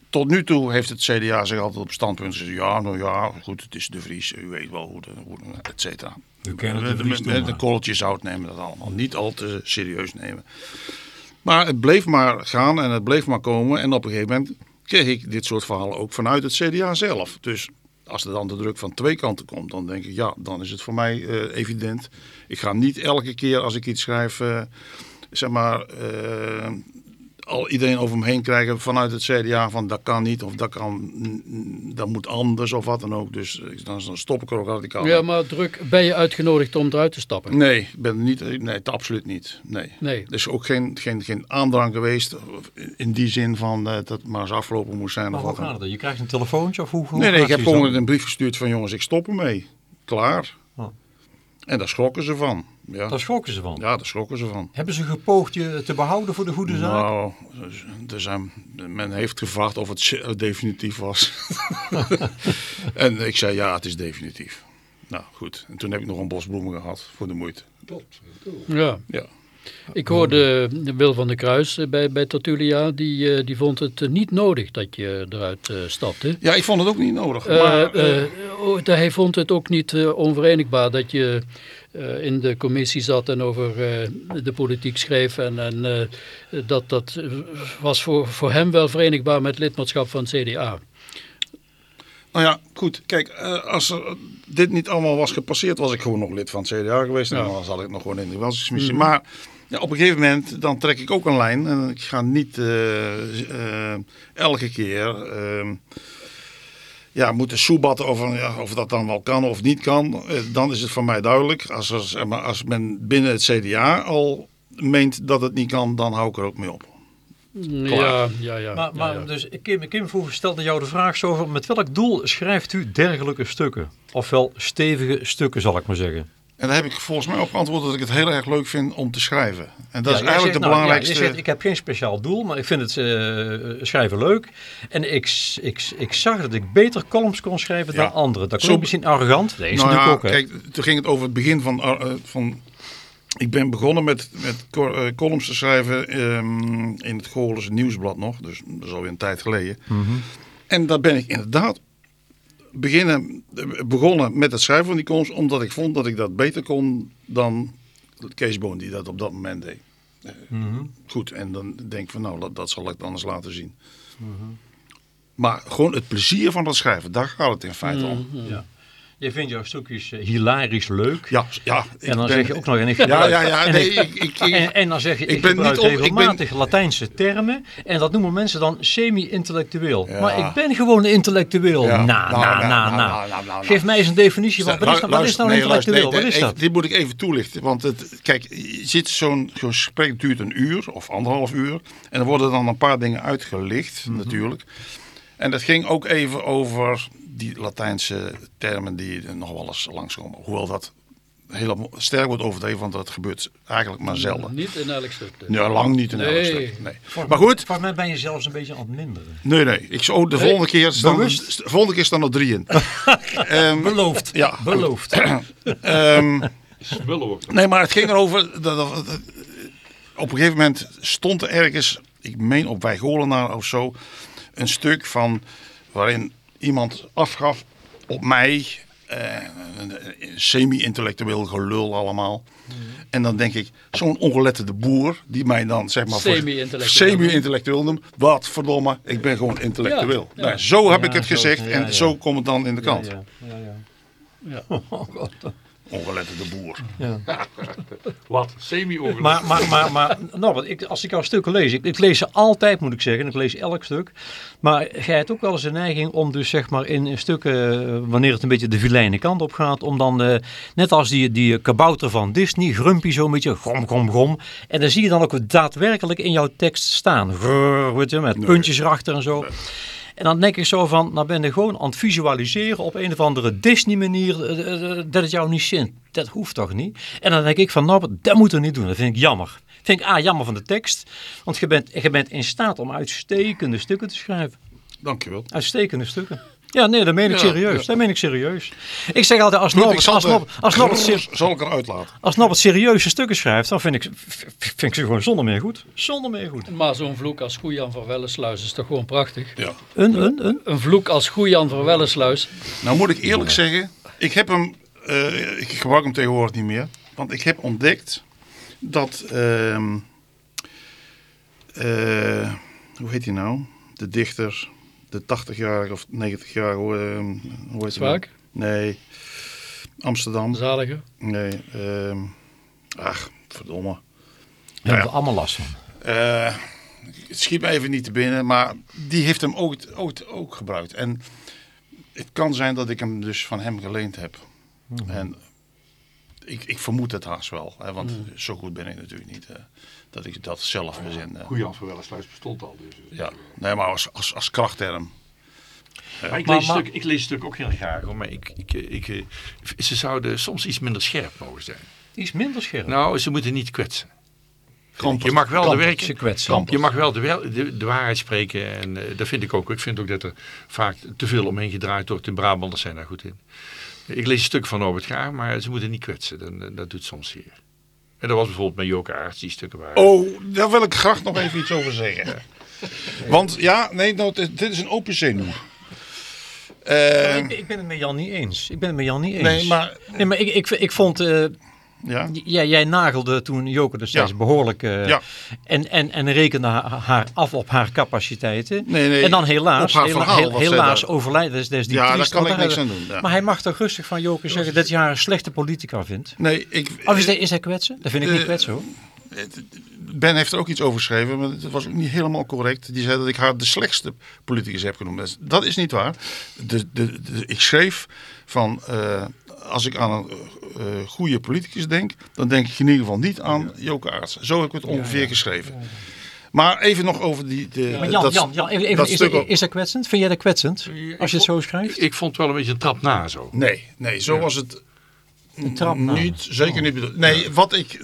tot nu toe heeft het CDA zich altijd op standpunt gezet. Ja, nou ja, goed, het is de Vries. U weet wel hoe, de, hoe de- et cetera. Het de Met- een korreltje zout nemen dat allemaal. Niet al te serieus nemen. Maar het bleef maar gaan en het bleef maar komen. En op een gegeven moment kreeg ik dit soort verhalen ook vanuit het CDA zelf. Dus als er dan de druk van twee kanten komt, dan denk ik, ja, dan is het voor mij eh, evident. Ik ga niet elke keer als ik iets schrijf, eh, zeg maar, eh, al iedereen over me heen krijgen vanuit het CDA van dat kan niet of dat kan, dat moet anders of wat dan ook. Dus eh, dan, stop ik er ook radicaal. Ja, maar druk, ben je uitgenodigd om eruit te stappen? Nee, ik ben er niet, nee, het absoluut niet. Nee. Nee. Er is ook geen, geen, geen aandrang geweest in die zin van eh, dat het maar eens afgelopen moest zijn. Maar of hoe wat dan gaat? Je krijgt een telefoontje of hoe, hoe Nee, nee, ik heb gewoon een brief gestuurd van jongens, ik stop ermee. Klaar. En daar schrokken ze van. Ja, Daar schrokken ze van. ja daar schrokken ze van. Hebben ze gepoogd je te behouden voor de goede zaak? Nou, er zijn, men heeft gevraagd of het ze- definitief was. [LAUGHS] en ik zei ja, het is definitief. Nou goed, en toen heb ik nog een bos bloemen gehad voor de moeite. Ja. Ja. Ik hoorde Wil van der Kruis eh, bij, bij Tertulia, die, eh, die vond het eh, niet nodig dat je eruit stapte. ja, ik vond het ook niet nodig. Maar, oh, hij vond het ook niet onverenigbaar dat je in de commissie zat en over de politiek schreef. En, en dat, dat was voor, voor hem wel verenigbaar met lidmaatschap van het CDA. Nou ja, goed. Kijk, als er dit niet allemaal was gepasseerd, was ik gewoon nog lid van het CDA geweest. En Ja. dan zat ik nog gewoon in de welzijnsmissie. Maar ja, op een gegeven moment, dan trek ik ook een lijn. En ik ga niet eh, eh, elke keer ehm, ja, moeten soebatten over ja, of dat dan wel kan of niet kan. Eh, dan is het voor mij duidelijk. Als, er, als men binnen het CDA al meent dat het niet kan, dan hou ik er ook mee op. Ja, ja, ja. Maar, ja, maar ja. dus Kim, Kim vroeg, stelde jou de vraag zo over, met welk doel schrijft u dergelijke stukken? Ofwel stevige stukken, zal ik maar zeggen. En daar heb ik volgens mij op geantwoord dat ik het heel erg leuk vind om te schrijven. En dat Ja, is eigenlijk zegt, de nou, belangrijkste... Ja, je zegt, ik heb geen speciaal doel, maar ik vind het eh, schrijven leuk. En ik, ik, ik zag dat ik beter columns kon schrijven Ja. dan anderen. Dat klinkt misschien arrogant. Is nou natuurlijk ook. hè. kijk, toen ging het over het begin van... eh, van ik ben begonnen met, met co- eh, columns te schrijven ehm, in het Goorlense Nieuwsblad nog. Dus dat is alweer een tijd geleden. Mhm. En daar ben ik inderdaad beginnen, begonnen met het schrijven van die columns. Omdat ik vond dat ik dat beter kon dan Kees Boon die dat op dat moment deed. Eh, Mhm. Goed, en dan denk ik van nou, dat, dat zal ik dan eens laten zien. Mhm. Maar gewoon het plezier van het schrijven, daar gaat het in feite om. Ja. Je vindt jouw stukjes eh, hilarisch leuk. Ja, ja. en dan ben- zeg je ook nog... En, ik Ja, gebruik- ja, ja. en Nee, ik- ik, ik, ik- En, en dan zeg je, ik, Ik ben gebruik niet op- ik ben- regelmatig Latijnse termen. En dat noemen mensen dan semi-intellectueel. Ja. Maar ik ben gewoon intellectueel. Ja. Na, Nou, na, nou, na, nou, na. Geef mij eens een definitie van, wat is, nou- wat is nou luister, intellectueel? nee, Wat is dat? Dit moet ik even toelichten. Want het, kijk, zit zo'n zo'n gesprek duurt een uur of anderhalf uur. En er worden dan een paar dingen uitgelicht, Mhm. natuurlijk. En dat ging ook even over die Latijnse termen die er nog wel eens langskomen. Hoewel dat heel sterk wordt overdreven, want dat gebeurt eigenlijk maar zelden. Niet in elk stuk. dus. Ja, lang niet in elk stuk. Nee. Maar goed, Volgens mij ben je zelfs een beetje aan het minderen. nee, nee. Ik zou de volgende keer staan, bewust? de volgende keer staan er drie in. [LAUGHS] Ehm, Beloofd. ja, Beloofd. [CLEARS THROAT] ehm, Spullen ook. Nee, maar het ging erover. Dat, dat- dat- op een gegeven moment stond er ergens, ik meen op Wijgolenaar of zo, een stuk van waarin iemand afgaf op mij. eh, een semi-intellectueel gelul allemaal. En dan denk ik, zo'n ongeletterde boer, die mij dan zeg maar voor- Semi-intellectueel. noemt. Wat verdomme, ik ben gewoon intellectueel. Ja, ja. Nou, zo heb Ja, ik het zo- gezegd ja, en ja. zo komt het dan in de Ja, krant. ja, ja, ja. [LAUGHS] Ongeletterde boer. Ja. [LAUGHS] Wat? Semi-ongeluk. Maar, maar, maar, maar Norbert, ik, als ik jouw stukken lees, ik, ik lees ze altijd moet ik zeggen, ik lees elk stuk. Maar jij hebt ook wel eens een neiging om dus zeg maar in, in stukken, eh, wanneer het een beetje de vilijne kant op gaat, om dan, eh, net als die, die kabouter van Disney, Grumpy zo'n beetje, grom, grom, grom. En dan zie je dan ook daadwerkelijk in jouw tekst staan, Grrr, je, met puntjes erachter en zo. En dan denk ik zo van, nou ben je gewoon aan het visualiseren op een of andere Disney manier eh, eh, eh, dat het jou niet zint. Dat hoeft toch niet? En dan denk ik van, nou, dat moet er niet doen. Dat vind ik jammer. Vind ik A, jammer van de tekst. Want je bent, je bent in staat om uitstekende stukken te schrijven. Dankjewel. Uitstekende stukken. Ja, nee, dat meen ik Ja, serieus. ja. Dat meen ik serieus. Ik zeg altijd, als Norbert, zal als Norbert, als Norbert, zal ik eruit laten. als Norbert serieuze stukken schrijft, dan vind ik, vind ik ze gewoon zonder meer goed. Zonder meer goed. Maar zo'n vloek als Goejan van Wellensluis is toch gewoon prachtig? Ja. Een, een, een. Een vloek als Goejan van Wellensluis. Nou moet ik eerlijk zeggen, ik heb hem, eh, ik gebruik hem tegenwoordig niet meer. Want ik heb ontdekt dat, ehm, eh, hoe heet hij nou? De dichter, de 80-jarige of 90-jarige, hoe, ehm, hoe heet nou? Zwaak, Nee, Amsterdam. zaliger. Nee, ehm, ach, verdomme. Daar hebben we allemaal last van. Eh, het schiet me even niet te binnen, maar die heeft hem ook, ook, ook gebruikt. En het kan zijn dat ik hem dus van hem geleend heb. En ik, ik vermoed het haast wel, hè, want zo goed ben ik natuurlijk niet eh, dat ik dat zelf verzin. eh. Goeie Jan van Wellensluis bestond al. Dus. eh. ja, nee, maar als, als, als krachtterm. Maar ik, lees maar- stuk, ik lees het stuk ook heel graag. Hoor, maar ik, ik, ik, eh, ze zouden soms iets minder scherp mogen zijn. Iets minder scherp. Nou, ze moeten niet kwetsen. Je mag wel de werken. ze kwetsen. Je mag wel de, wel- de, de waarheid spreken en eh, dat vind ik ook. Ik vind ook dat er vaak te veel omheen gedraaid wordt. De Brabanders zijn daar goed in. Ik lees een stuk van Norbert graag, maar ze moeten niet kwetsen. Dat, dat doet soms zeer. En dat was bijvoorbeeld met Joke Aarts, die stukken waren. Oh, daar wil ik graag nog even iets over zeggen. Want ja, nee, nou, dit dit is een open zenuw. Eh, ik, ik ben het met Jan niet eens. Ik ben het met Jan niet eens. nee, maar Nee, maar ik, ik, ik vond, eh, ja, jij, jij nagelde toen Joke destijds Ja. behoorlijk eh, Ja. en, en, en rekende haar, haar af op haar capaciteiten. Nee, nee, en dan helaas, verhaal, heel- helaas. Dat is, dat is die ja daar kan ik niks aan doen. Maar hij mag toch rustig van Joke zeggen dat hij haar een slechte politica vindt? Nee, ik, Of is hij, is hij kwetsen? Dat vind ik niet Eh, kwetsen hoor. Ben heeft er ook iets over geschreven, maar het was ook niet helemaal correct. Die zei dat ik haar de slechtste politicus heb genoemd. Dat is- Dat niet waar. De, de, de- ik schreef van, eh, als ik aan een eh, goede politicus denk, dan denk ik in ieder geval niet aan Joke Aarts. Zo heb ik het ongeveer geschreven. Maar even nog over die... De, Maar Jan, dat, Jan, Jan even, even, dat is, stuk dat, is dat kwetsend? Vind jij dat kwetsend? Als je het zo schrijft? Ik vond het wel een beetje een trap na zo. Nee, nee, zo was het Een trap na. niet, zeker niet bedoeld. Nee, wat ik...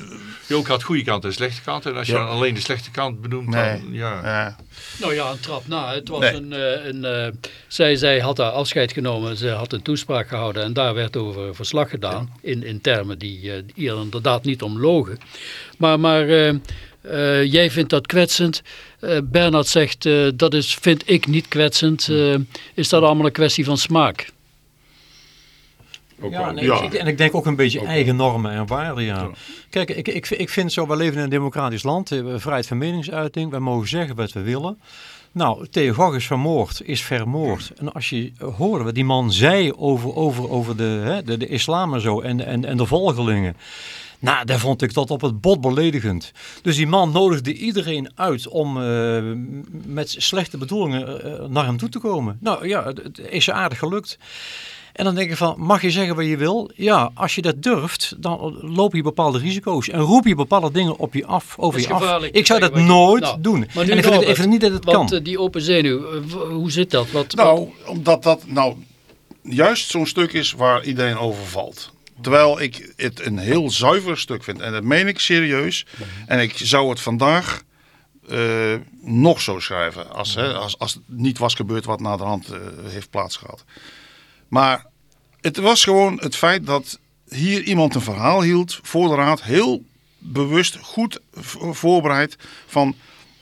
Je ook had goede kant en slechte kant. En als je Ja. alleen de slechte kant benoemt, Nee, dan ja. Nou ja, een trap na. Het was Nee. een, eh, een eh, zij, zij had daar afscheid genomen. Ze had een toespraak gehouden en daar werd over verslag gedaan. In, in termen die eh, hier inderdaad niet om logen. Maar, maar eh, eh, jij vindt dat kwetsend. Eh Bernard zegt eh, dat is, vind ik niet kwetsend. Eh, is dat allemaal een kwestie van smaak? Ook Ja, wel. nee, Ja. ik- en ik denk ook een beetje eigen normen en waarden, ja. Kijk, ik, ik, ik vind zo, we leven in een democratisch land, vrijheid van meningsuiting, wij mogen zeggen wat we willen. Nou, Theo is vermoord, is vermoord. En als je eh, hoorde wat die man zei over, over, over de, hè, de, de islam en zo en, en, en de volgelingen. Nou, daar vond ik dat op het bot beledigend. Dus die man nodigde iedereen uit om eh, met slechte bedoelingen eh, naar hem toe te komen. Nou ja, het, is aardig gelukt. En dan denk ik van, mag je zeggen wat je wil? Ja, als je dat durft, dan loop je bepaalde risico's. En roep je bepaalde dingen op je af, over je af. Ik zou dat nooit Nou, doen. maar nu en ik vind, het, ik Norbert, vind niet dat het Want kan. eh, die open zenuw, eh, hoe zit dat? Wat, wat- Nou, omdat dat nou juist zo'n stuk is waar iedereen over valt. Terwijl ik het een heel zuiver stuk vind. En dat meen ik serieus. En ik zou het vandaag eh, nog zo schrijven. Als, hè, als, als het niet was gebeurd wat na de hand heeft plaatsgehad. Maar het was gewoon het feit dat hier iemand een verhaal hield voor de raad. Heel bewust, goed voorbereid. Van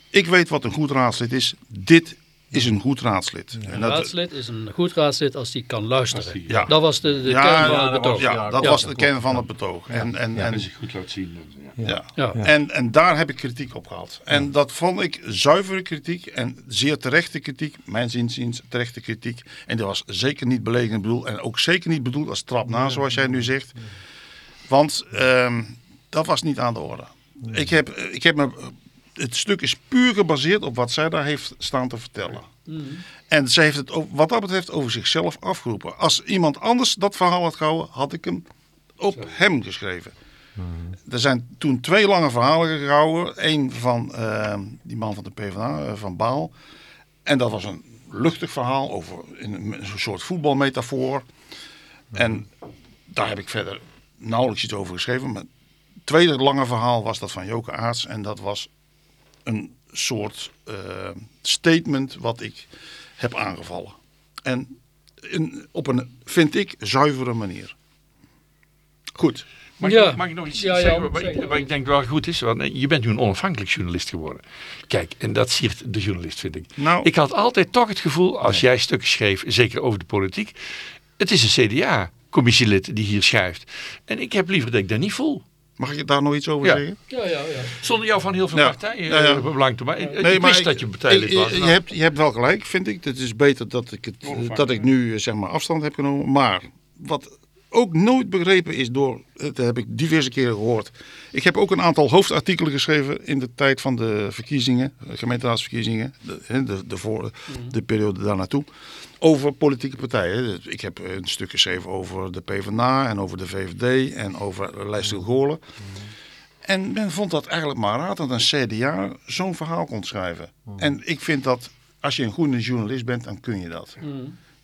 ik weet wat een goed raadslid is. Dit is een goed raadslid. En Een dat- raadslid is een goed raadslid als die kan luisteren. Die- Ja. Dat was de, de Ja, kern van het betoog. Ja, Ja, dat ja, was de kern van het betoog. En, en, Ja, en, je goed laat zien. dan- Ja. ja. Ja. En, en daar heb ik kritiek op gehad. En dat vond ik zuivere kritiek en zeer terechte kritiek. Mijn zinziens terechte kritiek. En dat was zeker niet beledigend bedoeld. En ook zeker niet bedoeld als trap na, zoals jij nu zegt. Want ehm, dat was niet aan de orde. Ik heb, ik heb me, het stuk is puur gebaseerd op wat zij daar heeft staan te vertellen. En ze heeft het wat dat betreft over zichzelf afgeroepen. Als iemand anders dat verhaal had gehouden, had ik hem op hem geschreven. Er zijn toen twee lange verhalen gehouden. Eén van eh, die man van de PvdA, eh, van Baal. En dat was een luchtig verhaal over in een, een soort voetbalmetafoor. En daar heb ik verder nauwelijks iets over geschreven. Maar het tweede lange verhaal was dat van Joke Aarts. En dat was een soort eh, statement wat ik heb aangevallen. En in, op een, vind ik, zuivere manier. Goed. Mag, Ja. ik, mag ik nog iets Ja, ja, zeggen wat, zeg ik, maar. wat ik denk wel goed is? Want eh, je bent nu een onafhankelijk journalist geworden. Kijk, en dat siert de journalist, vind ik. Nou, Ik had altijd toch het gevoel, als jij stukken schreef, zeker over de politiek. Het is een CDA-commissielid die hier schrijft. En ik heb liever dat ik dat niet voel. Mag ik daar nog iets over Ja. zeggen? Ja, ja, ja. Zonder jou van heel veel Ja. partijen Ja, ja. eh, belang te maken. Ik- Nee, ik maar wist ik- dat je een partijlid was. Je, Nou, hebt, je hebt wel gelijk, vind ik. Het is beter dat ik, het, dat ik nu eh, zeg maar, afstand heb genomen. Maar wat ook nooit begrepen is door, dat heb ik diverse keren gehoord. Ik heb ook een aantal hoofdartikelen geschreven in de tijd van de verkiezingen, de gemeenteraadsverkiezingen, de, de, de, voor, de periode daarnaartoe. Over politieke partijen. Ik heb een stuk geschreven over de PvdA en over de VVD en over Lijstel Goorlen. En men vond dat eigenlijk maar raar dat een CDA zo'n verhaal kon schrijven. En ik vind dat als je een goede journalist bent, dan kun je dat.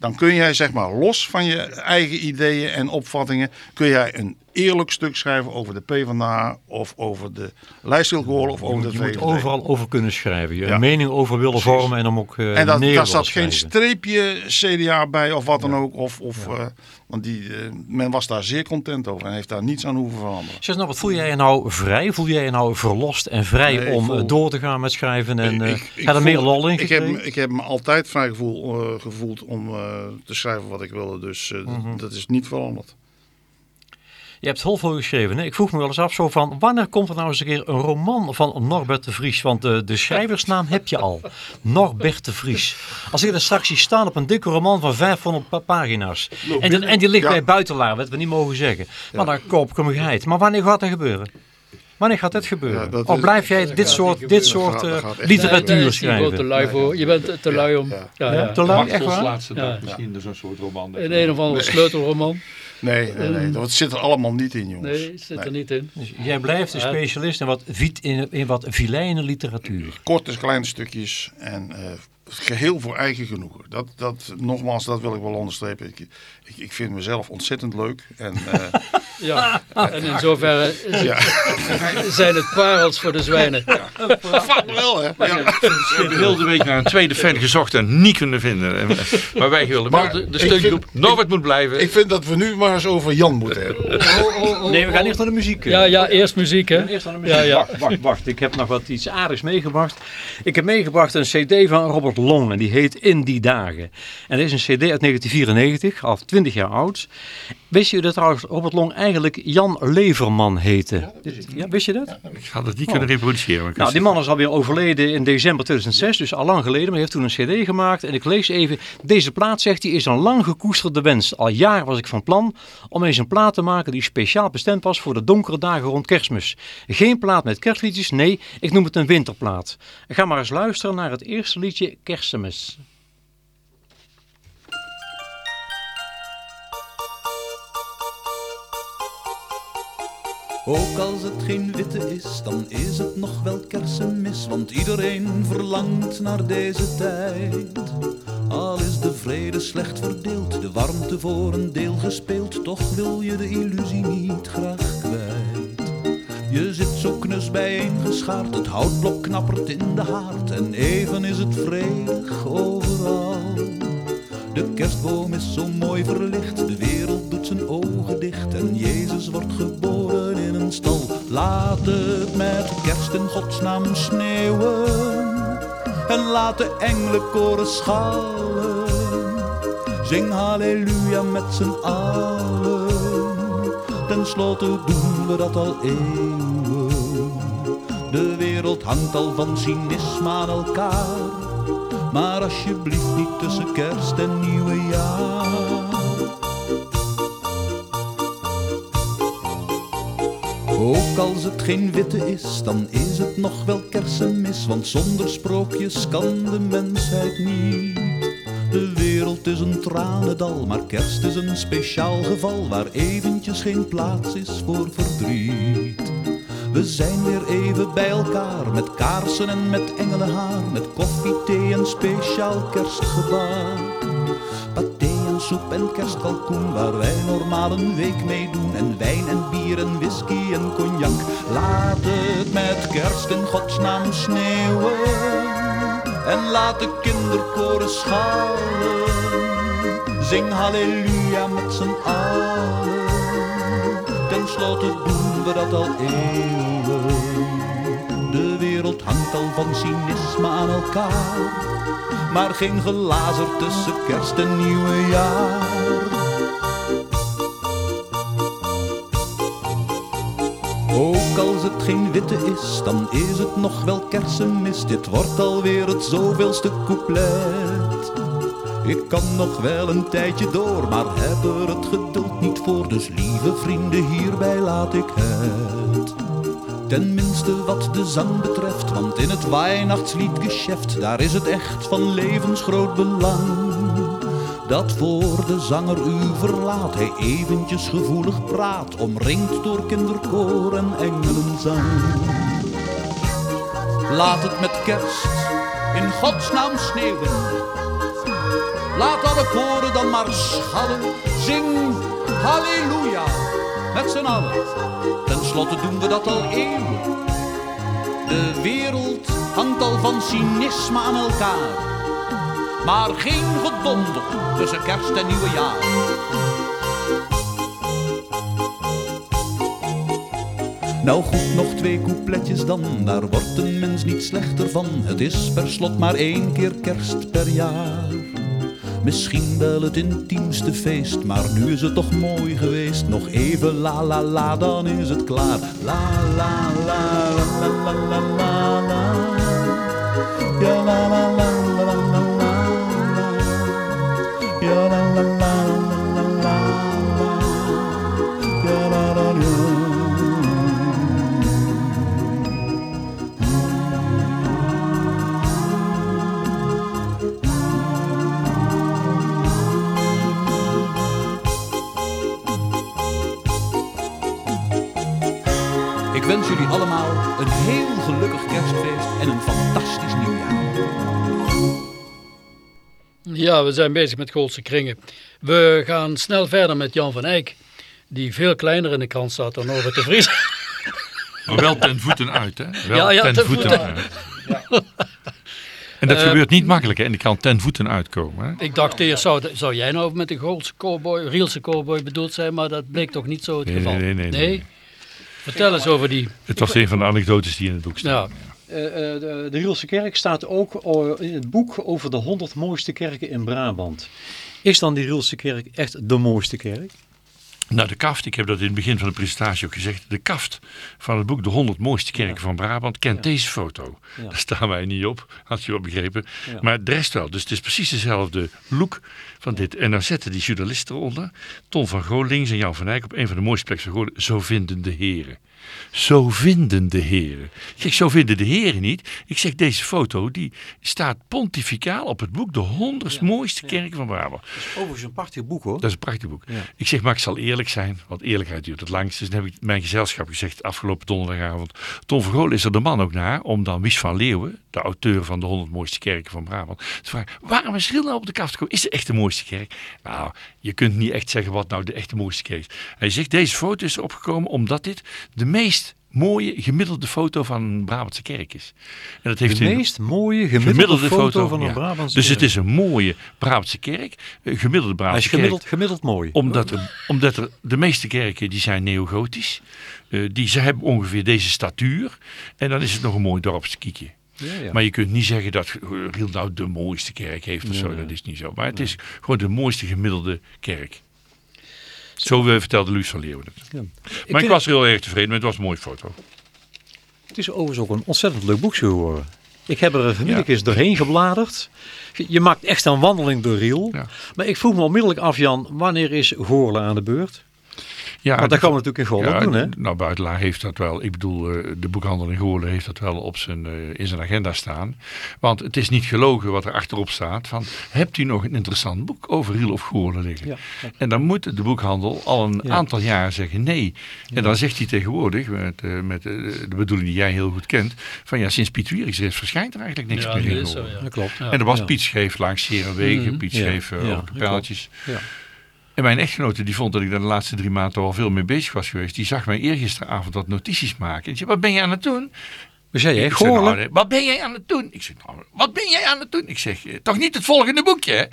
Dan kun jij zeg maar los van je eigen ideeën en opvattingen, kun jij een eerlijk stuk schrijven over de PvdA of over de lijsttrekker of over de Je moet overal over kunnen schrijven. Je Ja. een mening over willen vormen en hem ook uh, en dat, daar zat geen streepje CDA bij of wat dan ook. Of, of, eh, want die, eh, men was daar zeer content over en heeft daar niets aan hoeven veranderen. Zeg nou, wat voel jij je nou vrij? Voel jij je nou verlost en vrij Nee, om voel- door te gaan met schrijven? En Ik- er voel- meer lol in ik heb, ik heb me altijd vrij gevoel, gevoeld om te schrijven wat ik wilde. Dus Mhm. dat is niet veranderd. Je hebt heel veel geschreven. Hè? Ik vroeg me wel eens af zo van, wanneer komt er nou eens een keer een roman van Norbert de Vries? Want de, de schrijversnaam heb je al. Norbert de Vries. Als ik dat straks zie staan op een dikke roman van 500 pa- pagina's. En, die- en die ligt Ja. bij buitenlaar, wat we niet mogen zeggen. Maar dan koop ik hem geheid. Maar wanneer gaat dat gebeuren? Wanneer gaat dit gebeuren? Ja, of blijf jij dit soort, dit Dat soort gaat- dat eh, gaat literatuur Nee, die gewoon te schrijven? lui voor. Je bent te lui om... Ja. Ja, Ja, ja. te lui, echt waar? laatste Ja. dag misschien zo'n soort roman. In een of andere sleutelroman. Nee, nee, nee, dat zit er allemaal niet in, jongens. Nee, zit er niet in. Dus jij blijft een specialist in wat, in, in wat vilijne literatuur. Korte, kleine stukjes en eh, geheel voor eigen genoegen. Dat, dat, nogmaals, dat wil ik wel onderstrepen. Ik, ik, ik vind mezelf ontzettend leuk. En, eh, [LAUGHS] Ja, en in zoverre ja, [LAUGHS] zijn het parels voor de zwijnen. valt me wel, hè. Ja. We hebben heel de week naar een tweede fan gezocht en niet kunnen vinden. En, eh, Maar wij willen wel Maar de, de ik steungroep. Norbert moet blijven. Ik vind dat we nu maar eens over Jan moeten hebben. Nee, we gaan eerst naar de muziek. Ja, ja, eerst muziek hè. Eerst naar de muziek. Ja, ja. Wacht, wacht, wacht. Ik heb nog wat iets aardigs meegebracht. Ik heb meegebracht een cd van Robert Long en die heet In die dagen. En dit is een cd uit 1994, al 20 jaar oud. Wist je dat trouwens Robert Long eigenlijk Jan Leverman heette? Ja, wist je dat? Ik had het niet kunnen reproduceren. Nou, die man is alweer overleden in december 2006, dus al lang geleden. Maar hij heeft toen een cd gemaakt. En ik lees even, deze plaat, zegt hij, is een lang gekoesterde wens. Al jaren was ik van plan om eens een plaat te maken die speciaal bestemd was voor de donkere dagen rond kerstmis. Geen plaat met kerstliedjes, nee, ik noem het een winterplaat. Ga maar eens luisteren naar het eerste liedje Kerstmis. Ook als het geen witte is, dan is het nog wel kersenmis, want iedereen verlangt naar deze tijd. Al is de vrede slecht verdeeld, de warmte voor een deel gespeeld, toch wil je de illusie niet graag kwijt. Je zit zo knus bijeengeschaard, het houtblok knappert in de haard en even is het vredig overal. De kerstboom is zo mooi verlicht, de wereld doet zijn ogen dicht en Jezus wordt geboren in een stal. Laat het met kerst in godsnaam sneeuwen en laat de engelenkoren schallen. Zing halleluja met z'n allen, ten slotte doen we dat al eeuwen. De wereld hangt al van cynisme aan elkaar. Maar alsjeblieft niet tussen kerst en nieuwejaar. Ook als het geen witte is, dan is het nog wel kersenmis. Want zonder sprookjes kan de mensheid niet. De wereld is een tranendal, maar kerst is een speciaal geval. Waar eventjes geen plaats is voor verdriet. We zijn weer even bij elkaar, met kaarsen en met engelenhaar, met koffie, thee en speciaal kerstgebak. Paté en soep en kerstkalkoen, waar wij normaal een week mee doen. En wijn en bier en whisky en cognac. Laat het met kerst in godsnaam sneeuwen. En laat de kinderkoren schalen. Zing halleluja met z'n allen. Ten slotte doen we dat al eeuwen. De wereld hangt al van cynisme aan elkaar. Maar geen glazer tussen kerst en nieuwejaar. Het geen witte is, dan is het nog wel kersenmis. Dit wordt alweer het zoveelste couplet. Ik kan nog wel een tijdje door, maar heb er het geduld niet voor. Dus lieve vrienden, hierbij laat ik het. Tenminste wat de zang betreft, want in het Weihnachtsliedgeschäft, daar is het echt van levensgroot belang. Dat voor de zanger u verlaat, hij eventjes gevoelig praat, omringd door kinderkoor en engelenzang. Laat het met kerst in godsnaam sneeuwen. Laat alle koren dan maar schallen. Zing halleluja met z'n allen. Ten slotte doen we dat al eeuwen. De wereld hangt al van cynisme aan elkaar. Maar geen gedonder tussen kerst en nieuwejaar. Nou goed, nog twee coupletjes dan, daar wordt een mens niet slechter van. Het is per slot maar één keer kerst per jaar. Misschien wel het intiemste feest, maar nu is het toch mooi geweest. Nog even la la la, dan is het klaar. La la la la la la la la. Ja la la la la allemaal een heel gelukkig kerstfeest en een fantastisch nieuwjaar. Ja, we zijn bezig met Goolse kringen. We gaan snel verder met Jan van Eyck, die veel kleiner in de krant staat dan Norbert de Vries. [LAUGHS] Maar wel ten voeten uit, hè? Wel Ja, ja, ten, ten voeten, voeten. uit. En dat Eh, gebeurt niet makkelijk, hè? En die kan ten voeten uitkomen, hè? Ik dacht eerst, zou, zou jij nou met de Goolse cowboy, Rielse cowboy bedoeld zijn, maar dat bleek toch niet zo het Nee, geval. nee, nee, nee, nee. Vertel eens over die. Het was een van de anekdotes die in het boek staan. Ja, Eh, eh, de, de Rielse Kerk staat ook in het boek over de 100 mooiste kerken in Brabant. Is dan die Rielse Kerk echt de mooiste kerk? Nou, de kaft, ik heb dat in het begin van de presentatie ook gezegd. De kaft van het boek De 100 mooiste kerken van Brabant kent deze foto. Ja. Daar staan wij niet op, had je wel begrepen. Maar de rest wel. Dus het is precies dezelfde look van dit. En dan zetten die journalisten eronder. Ton van Goo links en Jan van Eyck op een van de mooiste plekken van. Zo vinden de heren. Zo vinden de heren. Ik zeg, zo vinden de heren niet. Ik zeg, deze foto die staat pontificaal op het boek De 100 mooiste kerken van Brabant. Overigens een prachtig boek hoor. Dat is een prachtig boek. Ja. Ik zeg, maar ik zal eerlijk zijn, want eerlijkheid duurt het langst. Dus dan heb ik mijn gezelschap gezegd afgelopen donderdagavond. Ton Vergool is er de man ook naar om dan Wies van Leeuwen, de auteur van de 100 mooiste kerken van Brabant, te vragen, waarom is Riel nou op de kaft gekomen? Is het echt de mooiste kerk? Nou, je kunt niet echt zeggen wat nou de echte mooiste kerk is. Hij zegt, deze foto is erop gekomen omdat dit de meest mooie gemiddelde foto van een Brabantse kerk is. En dat heeft de meest mooie gemiddelde, foto, van een ja. Brabantse Dus kerk. het is een mooie Brabantse kerk, een gemiddelde Hij is Brabantse gemiddeld, kerk. gemiddeld mooi. Omdat er, omdat er de meeste kerken die zijn neogotisch. Eh die ze hebben ongeveer deze statuur. En dan is het nog een mooi dorpskiekje. Ja, ja. Maar je kunt niet zeggen dat Riel nou de mooiste kerk heeft of zo. Dat is niet zo. Maar het is gewoon de mooiste gemiddelde kerk. Zo eh, vertelde Luus van Leeuwen het. Ja. Maar ik, was er heel erg tevreden met. Het was een mooie foto. Het is overigens ook een ontzettend leuk boekje geworden. Ik heb er vanmiddag Ja. eens doorheen gebladerd. Je maakt echt een wandeling door Riel. Ja. Maar ik vroeg me onmiddellijk af, Jan, wanneer is Goorlen aan de beurt? Ja, Want dat gaan we natuurlijk in Goorlen ja, doen, hè? Nou, Buitelaar heeft dat wel. Ik bedoel, eh, de boekhandel in Goorlen heeft dat wel op zijn, eh, in zijn agenda staan. Want het is niet gelogen wat er achterop staat. Van, hebt u nog een interessant boek over Riel of Goorlen liggen? Ja. En dan moet de boekhandel al een Ja. aantal jaren zeggen nee. En dan zegt hij tegenwoordig, met, eh, met de bedoeling die jij heel goed kent, van ja, sinds Piet Wierix is verschijnt er eigenlijk niks ja meer in Goorlen. ja. Dat klopt. Ja. En er was Ja. Piet schreef langs Serenwegen, Mhm. Piet Ja. schreef Ja, over dat kapelletjes. Ja. En mijn echtgenote die vond dat ik daar de laatste drie maanden al veel mee bezig was geweest. Die zag mij eergisteravond wat notities maken. En zei, wat ben je aan het doen? We zei nou, wat ben jij aan het doen? Ik zeg, nou, wat ben jij aan het doen? Ik zeg, eh, toch niet het volgende boekje, hè?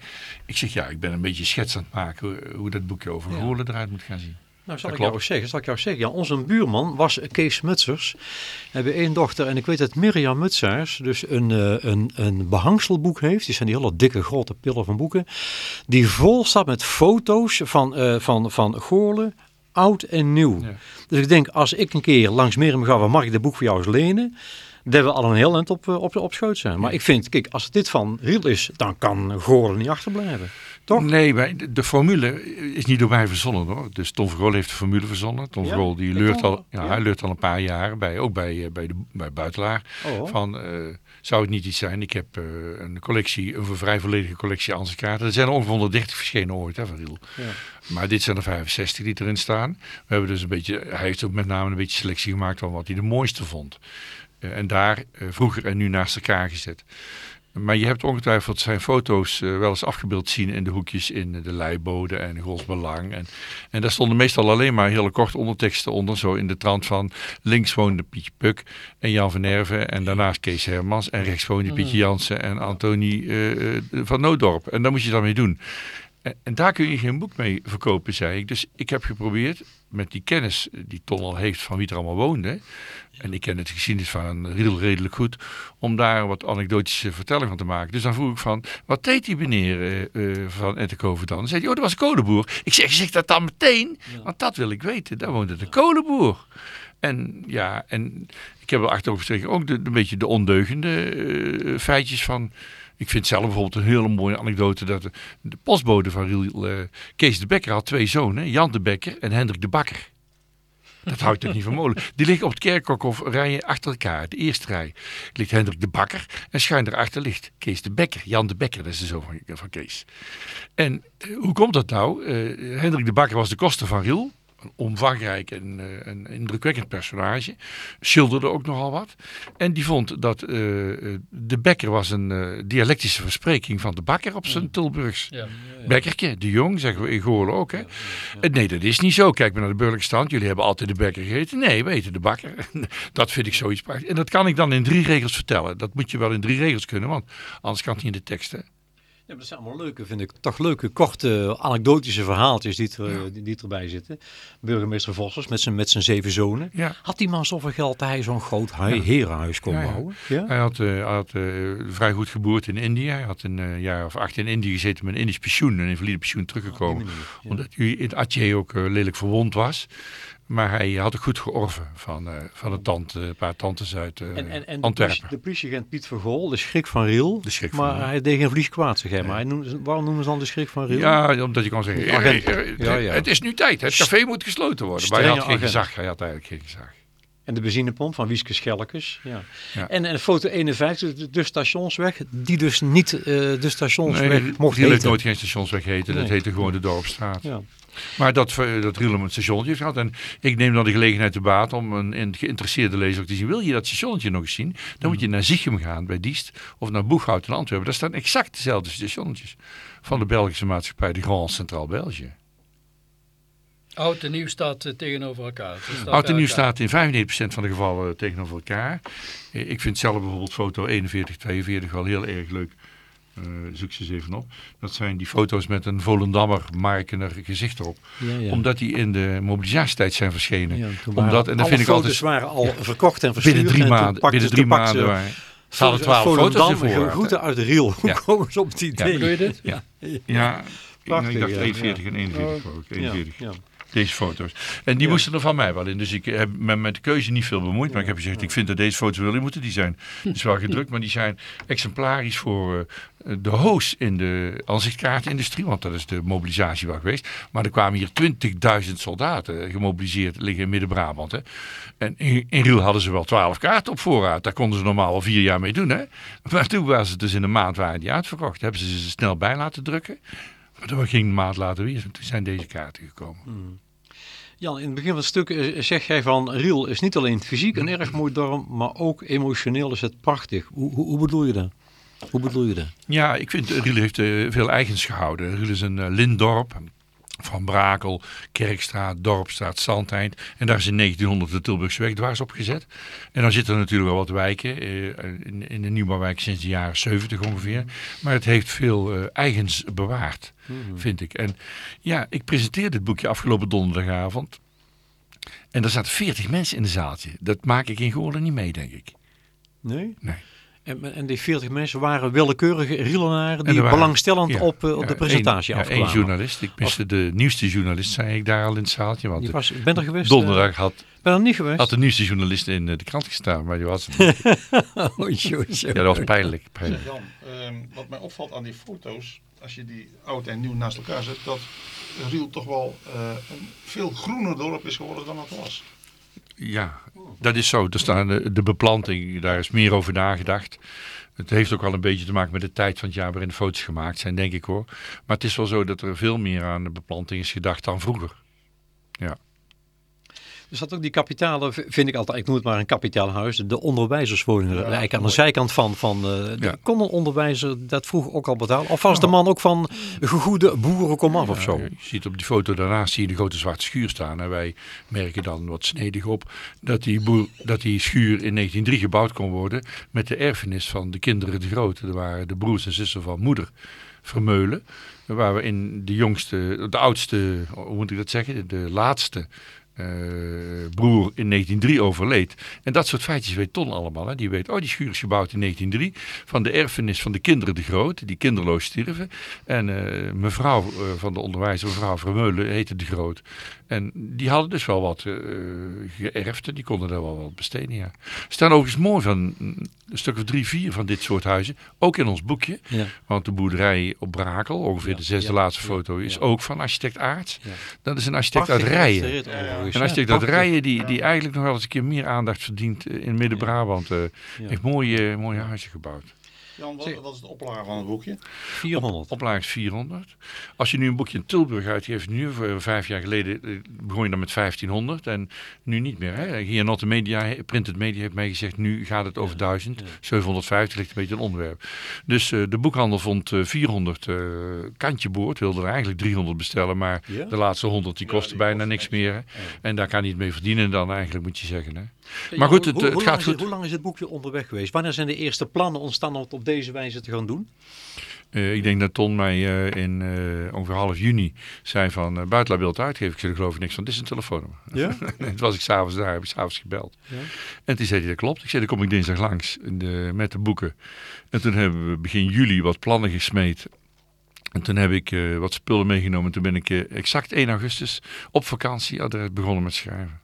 Ik zeg, ja, ik ben een beetje schets aan het maken hoe, hoe dat boekje over Ja. Eruit moet gaan zien. Nou, zal Dat ik jou zeggen, zal ik jou zeggen. Ja, onze buurman was Kees Mutsers. We hebben één dochter en ik weet dat Mirjam Mutsaars dus een, eh, een, een behangselboek heeft. Die zijn die hele dikke grote pillen van boeken. Die vol staat met foto's van, eh, van, van Goorlen, oud en nieuw. Ja. Dus ik denk, als ik een keer langs Mirjam ga, mag ik dit boek voor jou eens lenen? Dat we al een heel eind op, eh, op, op schoot zijn. Maar ik vind, kijk, als dit van Riel is, dan kan Goorlen niet achterblijven. Toch? Nee, wij, de, formule is niet door mij verzonnen hoor. Dus Tom Vergool heeft de formule verzonnen. Tom Ja? Vergool die leurt al, ja, Ja. hij leurt al een paar jaar, bij, ook bij, eh, bij, de, bij Buitelaar. Oh. Van, eh, zou het niet iets zijn? Ik heb eh, een collectie, een vrij volledige collectie ansichtkaarten. Er zijn er ongeveer 130 verschenen ooit hè, van Riel. Ja. Maar dit zijn er 65 die erin staan. We hebben dus een beetje, hij heeft ook met name een beetje selectie gemaakt van wat hij de mooiste vond. En daar vroeger en nu naast elkaar gezet. Maar je hebt ongetwijfeld zijn foto's eh, wel eens afgebeeld zien in de hoekjes in de Leibode en Gols Belang. En, en daar stonden meestal alleen maar hele korte onderteksten onder. Zo in de trant van links woonde Pietje Puk en Jan van Nerven. En daarnaast Kees Hermans. En rechts woonde Pietje Jansen en Antonie eh, eh, van Noodorp. En daar moet je dan mee doen. En, en daar kun je geen boek mee verkopen, zei ik. Dus ik heb geprobeerd met die kennis die Ton al heeft van wie er allemaal woonde. En ik ken het geschiedenis van Riedel redelijk goed. Om daar wat anekdotische vertelling van te maken. Dus dan vroeg ik van, wat deed die meneer eh, van Ettenkoven dan? Dan zei hij, oh dat was een kolenboer. Ik zeg, zeg dat dan meteen. Want dat wil ik weten. Daar woonde de kolenboer. En ja, en ik heb wel achterop gezegd ook de, een beetje de ondeugende eh, feitjes van... Ik vind zelf bijvoorbeeld een hele mooie anekdote dat de, de postbode van Riel, eh, Kees de Bekker had twee zonen, Jan de Bekker en Hendrik de Bakker. Dat houdt toch niet van molen. Die liggen op het kerkkokhof rijen achter elkaar. De eerste rij ligt Hendrik de Bakker en schuin daarachter ligt Kees de Bekker. Jan de Bekker, dat is de zoon van, van Kees. En eh, hoe komt dat nou? Eh, Hendrik de Bakker was de koster van Riel. Een omvangrijk en uh, een indrukwekkend personage. Schilderde ook nogal wat. En die vond dat uh, de Bekker was een dialectische verspreking van de bakker op zijn Tilburgs. Ja. Bekkertje, de jong, zeggen we in Goorlen ook. Hè? Nee, dat is niet zo. Kijk maar naar de burgerlijke stand. Jullie hebben altijd de Bekker gegeten. Nee, we eten de bakker. [LAUGHS] dat vind ik zoiets prachtig. En dat kan ik dan in drie regels vertellen. Dat moet je wel in drie regels kunnen, want anders kan het niet in de tekst. Ja, dat zijn allemaal leuke, vind ik. Toch leuke, korte, anekdotische verhaaltjes die, er, ja. die, die, erbij zitten. Burgemeester Vossers met zijn, met zijn zeven zonen. Ja. Had die man zoveel geld dat hij zo'n groot herenhuis kon bouwen? Ja, Hij had, uh, hij had uh, vrij goed geboerd in India. Hij had een uh, jaar of acht in Indië gezeten met een Indisch pensioen. Een invalide pensioen teruggekomen. Oh, omdat hij in Atje ook lelijk verwond was. Maar hij had het goed georven van, uh, van een, tante, een paar tantes uit uh, en, en, en Antwerpen. De, politieagent Piet Vergool, de schrik van Riel. De schrik maar van hij deed geen vlies kwaad, zeg hij. Maar hij noemde, waarom noemen ze dan de schrik van Riel? Ja, omdat je kan zeggen, ja, ja. het is nu tijd. Het café moet gesloten worden. Maar hij had geen gezag. Hij had eigenlijk geen gezag. En de benzinepomp van Wieske Schelkes. Ja. ja. En, en foto 51, de, de stationsweg, die dus niet uh, de stationsweg nee, mocht die heten. Die nooit geen stationsweg heten. Nee. Dat heette gewoon de Dorpstraat. Ja. Maar dat, dat Rielem een stationnetje heeft gehad. En ik neem dan de gelegenheid te baat om een, een geïnteresseerde lezer ook te zien. Wil je dat stationnetje nog eens zien? Dan moet je naar Ziegem gaan bij Diest. Of naar Boeghout in Antwerpen. Daar staan exact dezelfde stationnetjes. Van de Belgische maatschappij, de Grand Centraal België. Oud en nieuw staat uh, tegenover elkaar. Oud en nieuw staat in 95% van de gevallen uh, tegenover elkaar. Ik vind zelf bijvoorbeeld foto 41, 42 wel heel erg leuk. Uh, zoek ze eens even op. Dat zijn die foto's met een Volendammer Markener gezicht erop. Ja, ja. Omdat die in de mobilisatietijd zijn verschenen. Ja, Omdat, en dat vind ik altijd. waren al verkocht en verstuurd. Binnen drie maanden. Binnen drie maanden. Waren, ze hadden twaalf foto's ervoor. Groeten uit de Riel. Hoe komen ze op het idee? Ja, je dit? Ja. [LAUGHS] ja. Prachtig, ik dacht 41 en 41 ook. 41. Deze foto's. En die ja. moesten er van mij wel in. Dus ik heb me met de keuze niet veel bemoeid. Maar ik heb gezegd, ik vind dat deze foto's wel in moeten. Die zijn [LAUGHS] dus wel gedrukt, maar die zijn exemplarisch voor uh, de hoos in de aanzichtkaartindustrie. Want dat is de mobilisatie wel geweest. Maar er kwamen hier 20.000 soldaten gemobiliseerd liggen in Midden-Brabant. En in, in Riel hadden ze wel 12 kaarten op voorraad. Daar konden ze normaal al vier jaar mee doen. Hè? Maar toen was het dus in een maand waren die uitverkocht. Hebben ze ze snel bij laten drukken. Maar dat ging een maand later weer. Toen zijn deze kaarten gekomen. Mm. Jan, in het begin van het stuk zeg jij van Riel is niet alleen fysiek een erg mooi dorp, maar ook emotioneel is het prachtig. Hoe, hoe, hoe bedoel je dat? Hoe bedoel je dat? Ja, ik vind Riel heeft uh, veel eigens gehouden. Riel is een uh, lintdorp. Van Brakel, Kerkstraat, Dorpstraat, Zandeind. En daar is in 1900 de Tilburgsweg dwars op gezet. En dan zitten er natuurlijk wel wat wijken. Uh, in, in de nieuwbouwwijk sinds de jaren 70 ongeveer. Maar het heeft veel uh, eigens bewaard, mm -hmm. vind ik. En ja, ik presenteerde het boekje afgelopen donderdagavond. En er zaten 40 mensen in de zaaltje. Dat maak ik in Goorlen niet mee, denk ik. Nee? Nee. En, en, die 40 mensen waren willekeurige rielenaren die waren, belangstellend ja, op, uh, op ja, de presentatie een, afkwamen. Ja, één journalist. Ik miste de nieuwste journalist, zei ik daar al in het zaaltje. Want die was, ben er geweest? Donderdag had, ben er niet geweest? had de nieuwste journalist in uh, de krant gestaan, maar die was oh, jo, jo. Ja, dat was pijnlijk. pijnlijk. Jan, um, wat mij opvalt aan die foto's, als je die oud en nieuw naast elkaar zet, dat Riel toch wel uh, een veel groener dorp is geworden dan het was. Ja, dat is zo. Staan de, de beplanting, daar is meer over nagedacht. Het heeft ook wel een beetje te maken met de tijd van het jaar waarin de foto's gemaakt zijn, denk ik hoor. Maar het is wel zo dat er veel meer aan de beplanting is gedacht dan vroeger. Ja. Er zat ook die kapitale, vind ik altijd, ik noem het maar een kapitaalhuis, de onderwijzerswoningen. Ja, eigenlijk aan de zijkant van, van uh, ja. kon een onderwijzer dat vroeger ook al betalen? Of was de man ook van gegoede boeren kom af of zo? Je ziet op die foto daarnaast zie je de grote zwarte schuur staan. En wij merken dan wat snedig op dat die, boer, dat die schuur in 1903 gebouwd kon worden met de erfenis van de kinderen de grote. Dat waren de broers en zussen van moeder Vermeulen. Waar we in de jongste, de oudste, hoe moet ik dat zeggen, de laatste broer in 1903 overleed. En dat soort feitjes weet Ton allemaal. Hè. Die weet, oh die schuur is gebouwd in 1903 van de erfenis van de kinderen de Groot, die kinderloos stierven. En uh, mevrouw uh, van de onderwijzer, mevrouw Vermeulen, heette de Groot. En die hadden dus wel wat geërfd en die konden daar wel wat besteden, ja. Er staan overigens mooi van een stuk of drie, vier van dit soort huizen. Ook in ons boekje. Ja. Want de boerderij op Brakel, ongeveer ja, de zesde ja, laatste foto, is ook van architect Aarts. Dat is een architect Prachtig uit Rijen. En architect uit Rijen die, die eigenlijk nog wel eens een keer meer aandacht verdient in Midden-Brabant. Uh, heeft mooie, mooie huizen gebouwd. Jan, wat, wat is de oplage van het boekje? 400. Oplage is 400. Als je nu een boekje in Tilburg uitgeeft, nu voor vijf jaar geleden eh, begon je dan met 1500 en nu niet meer. Hè? Hier Not Media, Printed Media heeft mij gezegd, nu gaat het over 1000. 750 ligt een beetje een onderwerp. Dus eh, de boekhandel vond eh, 400 eh, kantje boord, wilde er eigenlijk 300 bestellen, maar Ja? de laatste 100 die kosten die bijna niks meer. En daar kan hij het mee verdienen dan eigenlijk, moet je zeggen. Hè? Maar goed, hoe- het, hoe, gaat goed. hoe lang is het boekje onderweg geweest? Wanneer zijn de eerste plannen ontstaan om het op deze wijze te gaan doen? Eh, ik denk dat Ton mij eh, in eh, ongeveer half juni zei van uh, wil het uitgeven. Ik zei, geloof ik niks van. Dit is een telefoonnummer. Ja? [LAUGHS] en toen was ik s'avonds daar, heb ik s'avonds gebeld. Ja. En toen zei hij, dat klopt. Ik zei, dan kom ik dinsdag langs de, met de boeken. En toen hebben we begin juli wat plannen gesmeed. En toen heb ik eh, wat spullen meegenomen. Toen ben ik eh, exact 1 augustus op vakantie begonnen met schrijven.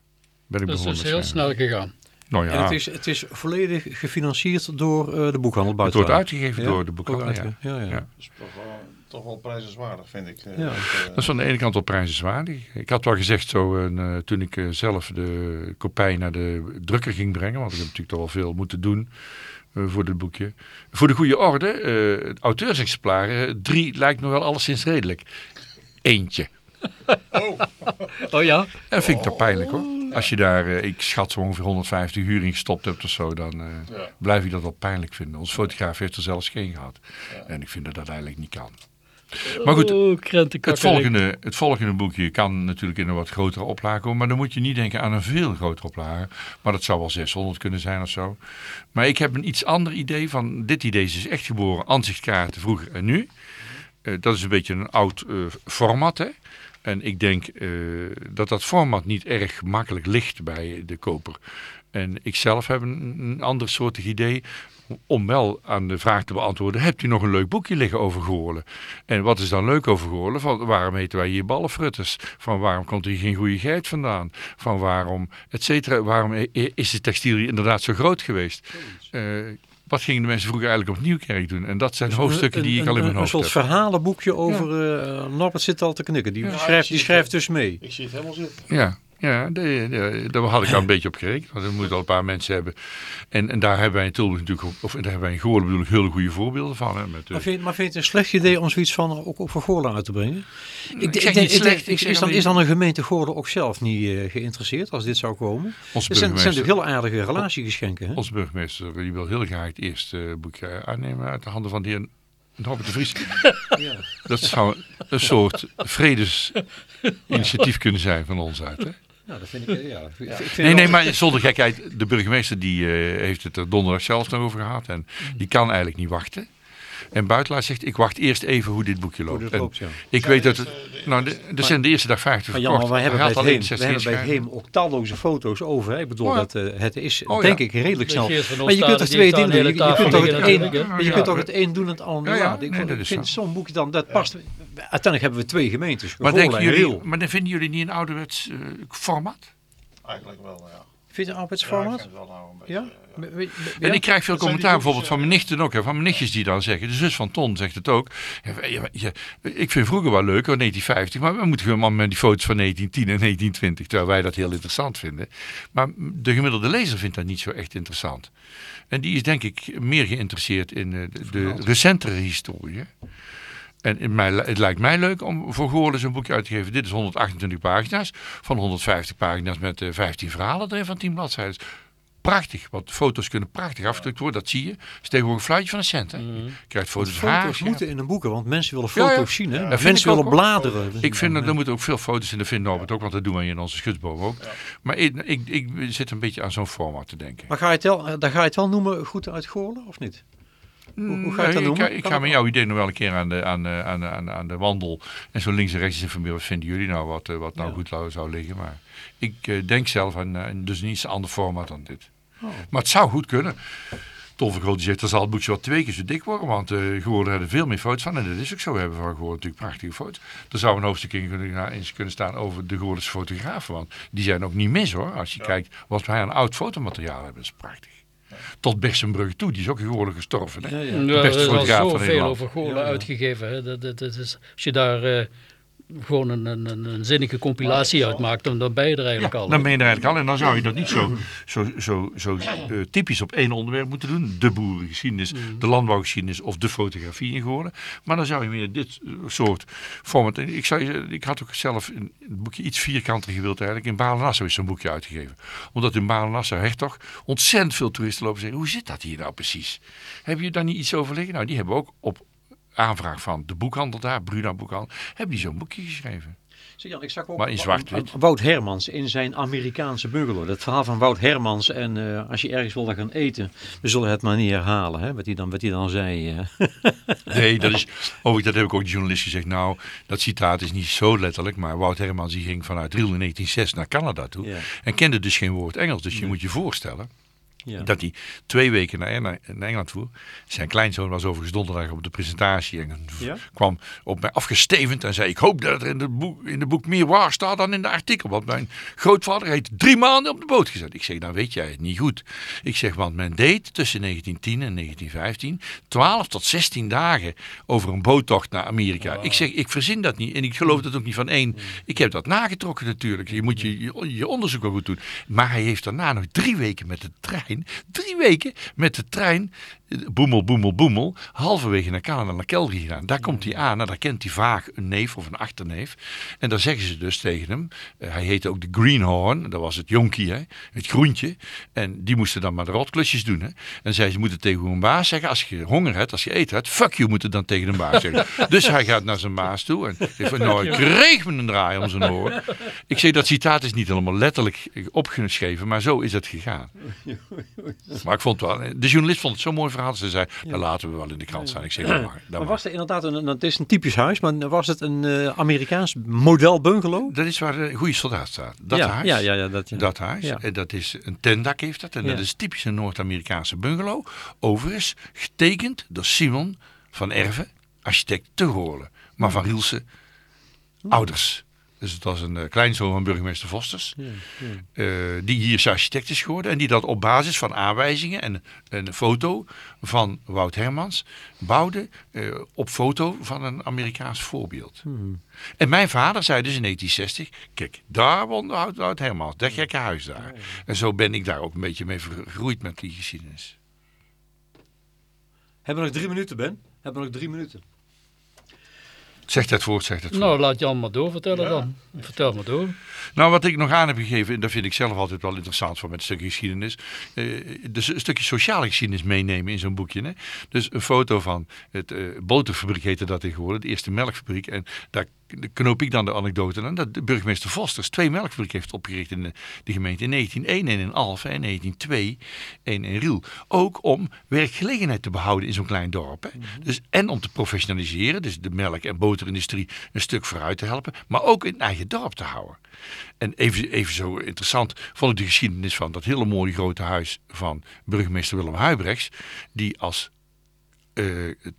Ben ik Dat is begonnen dus heel snel gegaan. Nou En ja, het is, het is volledig gefinancierd door eh, de boekhandel het wordt uitgegeven Ja? door de boekhandel. Ja. Ja, ja. Ja. Dat is toch wel, toch wel prijzenswaardig, vind ik. eh, Ja. dat, eh, Dat is van de ene kant wel prijzenswaardig. Ik had wel gezegd zo, een, eh, toen ik zelf de kopij naar de drukker ging brengen, want ik heb natuurlijk toch wel veel moeten doen voor dit boekje. Voor de goede orde, eh auteursexemplaren, drie lijkt me wel alleszins redelijk. Eentje. Oh ja? En vind ik dat pijnlijk hoor. Als je daar, eh, ik schat zo ongeveer 150 uur in gestopt hebt of zo, dan eh, blijf ik dat wel pijnlijk vinden. Ons fotograaf heeft er zelfs geen gehad. En ik vind dat dat eigenlijk niet kan. Maar goed, Oh. Het volgende, het volgende boekje kan natuurlijk in een wat grotere oplage komen. Maar dan moet je niet denken aan een veel grotere oplage. Maar dat zou wel 600 kunnen zijn of zo. Maar ik heb een iets ander idee van... Dit idee is dus echt geboren. Ansichtkaarten vroeger en nu. Eh, dat is een beetje een oud eh, format. Hè? En ik denk eh, dat dat format niet erg makkelijk ligt bij de koper. En ik zelf heb een, een ander soortig idee om wel aan de vraag te beantwoorden, hebt u nog een leuk boekje liggen over Goorlen? En wat is dan leuk over Goorlen? Van waarom heten wij hier ballenfrutters? Van waarom komt hier geen goede geit vandaan? Van waarom, et cetera, waarom is de textiel inderdaad zo groot geweest? Eh, wat gingen de mensen vroeger eigenlijk op Nieuwkerk doen? En dat zijn hoofdstukken die ik al in mijn Een hoofd soort heb. verhalenboekje over... eh Norbert zit al te knikken. Die, Ja, schrijft, die schrijft het. dus mee. Ik zie het helemaal zitten. Ja, ja de, de- daar had ik al een beetje op gerekend. Want we moeten al een paar mensen hebben. En, en daar hebben wij in Tilburg natuurlijk, ook- of daar hebben wij in Goorlen bedoel ik, hele goede voorbeelden van. Hè, met, eh, Maar vind, maar vind je het een slecht idee om zoiets van ook, ook voor Goorlen uit te brengen? Ik, zeg denk- niet ik slecht, ik is, dan, is dan een gemeente Goorlen ook zelf niet eh, geïnteresseerd als dit zou komen? onze Het zijn, het zijn natuurlijk heel aardige relatiegeschenken. Hè? onze burgemeester die wil heel graag het eerste boekje aannemen uit de handen van de heer Norbert de Vries. [LAUGHS] Ja. Dat zou een soort vredesinitiatief kunnen zijn van ons uit. Hè? Nou, dat vind ik... eh, Ja, ik vind Nee, nee, maar zonder gekheid. De burgemeester die eh, heeft het er donderdag zelf nog over gehad. En die kan eigenlijk niet wachten. En Buitelaar zegt, ik wacht eerst even hoe dit boekje Hoe loopt. dit En loopt, ja. Ik weet dat het... Nou, de, er zijn de eerste dag 50 Maar verkocht. Jan, wij hebben bij het Heem, 60 wij hebben bij. Heem ook talloze foto's over. Hè? Ik bedoel, Oh ja. dat, eh, het is Oh ja. denk ik redelijk snel. Maar je kunt die twee dingen doen. Je, kunt toch het een, maar je kunt toch het een doen en het ander Ja, ja. laten. Ik, vind zo. zo'n boekje dan, dat past... Uiteindelijk hebben we twee gemeentes. Maar, maar dan vinden jullie niet een ouderwets eh, format? Eigenlijk wel, ja. Vind je een Ja, arbeidsformat? wel nou een beetje, Ja? we- En ja? ik krijg veel commentaar bijvoorbeeld van ja. mijn nichten ook. Hè, van mijn nichtjes die dan zeggen. De zus van Ton zegt het ook. Ja, ja, ja, ik vind vroeger wel leuk, hoor, 1950. Maar we moeten gewoon met die foto's van 1910 en 1920. Terwijl wij dat heel interessant vinden. Maar de gemiddelde lezer vindt dat niet zo echt interessant. En die is denk ik meer geïnteresseerd in eh, de, de recentere historie. En in mij, het lijkt mij leuk om voor Goorlen zo'n boekje uit te geven. Dit is 128 pagina's. Van 150 pagina's met eh, 15 verhalen erin van 10 bladzijden. Prachtig, want foto's kunnen prachtig afgedrukt worden, dat zie je. Het is tegenwoordig een fluitje van een cent. Hè. Je krijgt foto's haar. Foto's moeten in een boeken, want mensen willen Ja, ja. foto's zien. Hè? mensen ook, willen bladeren. Ik vind dat er moeten ook veel foto's in de vinden Norbert ook, want dat doen wij in onze schutsboom ook. Maar ik, ik, ik zit een beetje aan zo'n format te denken. Maar ga je het wel, eh, dan ga je het wel noemen goed uit Goorlen, of niet? Hoe Nee, ik noemen? ga- Ik, met jouw idee nog wel een keer aan de, aan, de- aan, aan, aan de wandel. En zo links en rechts eens informeren. Wat vinden jullie nou wat, eh, wat nou Ja. goed zou- liggen? Maar ik eh, denk zelf aan, eh, dus een iets ander format dan dit. Oh. Maar het zou goed kunnen. Van Groot zegt, dan zal het boekje wel twee keer zo dik worden. Want eh geworden hebben er veel meer foto's van. En dat is ook zo. We hebben van geworden natuurlijk prachtige foto's. Er zou een hoofdstuk in kunnen, in kunnen staan over de Goorlense fotografen. Want die zijn ook niet mis hoor. Als je kijkt wat wij aan oud fotomateriaal hebben. Dat is prachtig. Tot Bersenbrugge toe. Die is ook geworden gestorven. Hè? Ja, ja. Ja, er is al zoveel over Goorlen Ja, ja. uitgegeven. Hè. Dat, dat, dat is, als je daar eh, gewoon een, een, een, zinnige compilatie uitmaakt, dan, dan ben je er eigenlijk al. Dan ben je er eigenlijk al. En dan zou je dat niet zo, zo, zo, zo eh, typisch op één onderwerp moeten doen. De boerengeschiedenis, de landbouwgeschiedenis of de fotografie ingooien. Maar dan zou je meer dit eh, soort format... Ik, zou, ik had ook zelf een boekje iets vierkanter gewild eigenlijk. In Balen-Nassau is zo'n boekje uitgegeven. Omdat in Balen-Nassau echt toch ontzettend veel toeristen lopen zeggen... Hoe zit dat hier nou precies? Heb je daar niet iets over liggen? Nou, die hebben ook op aanvraag van de boekhandel daar, Bruna Boekhandel... hebben die zo'n boekje geschreven. Jan, ik zag ook Maar in zwart-wit. Wout Hermans in zijn Amerikaanse bungalow. Dat verhaal van Wout Hermans. En eh, als je ergens wil gaan eten, we zullen het maar niet herhalen. Hè, wat hij dan, wat hij dan zei. eh. [LAUGHS] Nee, dat is, overigens, dat heb ik ook de journalist gezegd. Nou, dat citaat is niet zo letterlijk, maar Wout Hermans die ging vanuit Riel in 1906 naar Canada toe. Ja. En kende dus geen woord Engels. Dus je moet je voorstellen ja. dat hij twee weken naar, naar, naar Engeland voer. Zijn kleinzoon was overigens donderdag op de presentatie en Ja? kwam op mij afgestevend en zei... Ik hoop dat er in de, boek, in de boek meer waar staat dan in de artikel. Want mijn grootvader heeft drie maanden op de boot gezet. Ik zeg, nou weet jij het niet goed. Ik zeg, want men deed tussen 1910 en 1915 12 tot 16 dagen over een boottocht naar Amerika. Ik zeg, ik verzin dat niet en ik geloof dat ook niet van één. Ik heb dat nagetrokken natuurlijk. Je moet je, je, je onderzoek wel goed doen. Maar hij heeft daarna nog drie weken met de trein, drie weken met de trein, boemel, boemel, boemel, halverwege naar Canada, naar Calgary gedaan. Daar komt hij aan, nou, daar kent hij vaag een neef of een achterneef. En daar zeggen ze dus tegen hem, eh, hij heette ook de Greenhorn, dat was het jonkie, hè, het groentje. En die moesten dan maar de rotklusjes doen. Hè. En zei ze moeten tegen hun baas zeggen, als je honger hebt, als je eten hebt, fuck you moet het dan tegen de baas zeggen. [LAUGHS] dus hij gaat naar zijn baas toe en zegt nou, ik kreeg me een draai om zijn oren. [LAUGHS] Ik zeg, dat citaat is niet helemaal letterlijk opgeschreven, maar zo is het gegaan. [LAUGHS] Maar ik vond het wel, de journalist vond het zo'n mooi verhaal. Ze zei, dat laten we wel in de krant staan. Ik zeg, dat. Dat, Maar mag. was er inderdaad een, het is een typisch huis, maar was het een eh, Amerikaans model bungalow? dat is waar de goede soldaat staat. Dat ja, huis. Ja, ja, ja, dat, ja. Dat huis. En dat is een tentdak heeft dat. En dat is typisch een Noord-Amerikaanse bungalow. Overigens getekend door Simon van Erven, architect te Goorlen. Maar van Rielse ouders. Dus het was een eh, kleinzoon van burgemeester Vosters. eh, die hier zijn architect is geworden. En die dat op basis van aanwijzingen en een foto van Wout Hermans bouwde eh, op foto van een Amerikaans voorbeeld. En mijn vader zei dus in 1960, kijk, daar woonde Wout, Wout Hermans, dat gekke huis daar. En zo ben ik daar ook een beetje mee vergroeid met die geschiedenis. Hebben we nog drie minuten, Ben? Hebben we nog drie minuten? Zegt het voort, zegt het voort. Nou, laat Jan maar doorvertellen dan. Vertel maar door. Nou, wat ik nog aan heb gegeven, en dat vind ik zelf altijd wel interessant van met een stukje geschiedenis. eh, dus een stukje sociale geschiedenis meenemen in zo'n boekje. Hè? Dus een foto van het eh, boterfabriek heette dat tegenwoordig, de eerste melkfabriek. En daar knoop ik dan de anekdote aan dat de burgemeester Vosters twee melkfabrieken heeft opgericht in de, de gemeente. In 1901 en in Alphen en in 1902 en in Riel. Ook om werkgelegenheid te behouden in zo'n klein dorp. Hè? dus, en om te professionaliseren, dus de melk- en boterindustrie een stuk vooruit te helpen. Maar ook in het eigen dorp te houden. En even, even zo interessant vond ik de geschiedenis van dat hele mooie grote huis van burgemeester Willem Huibrechts. Die als eh,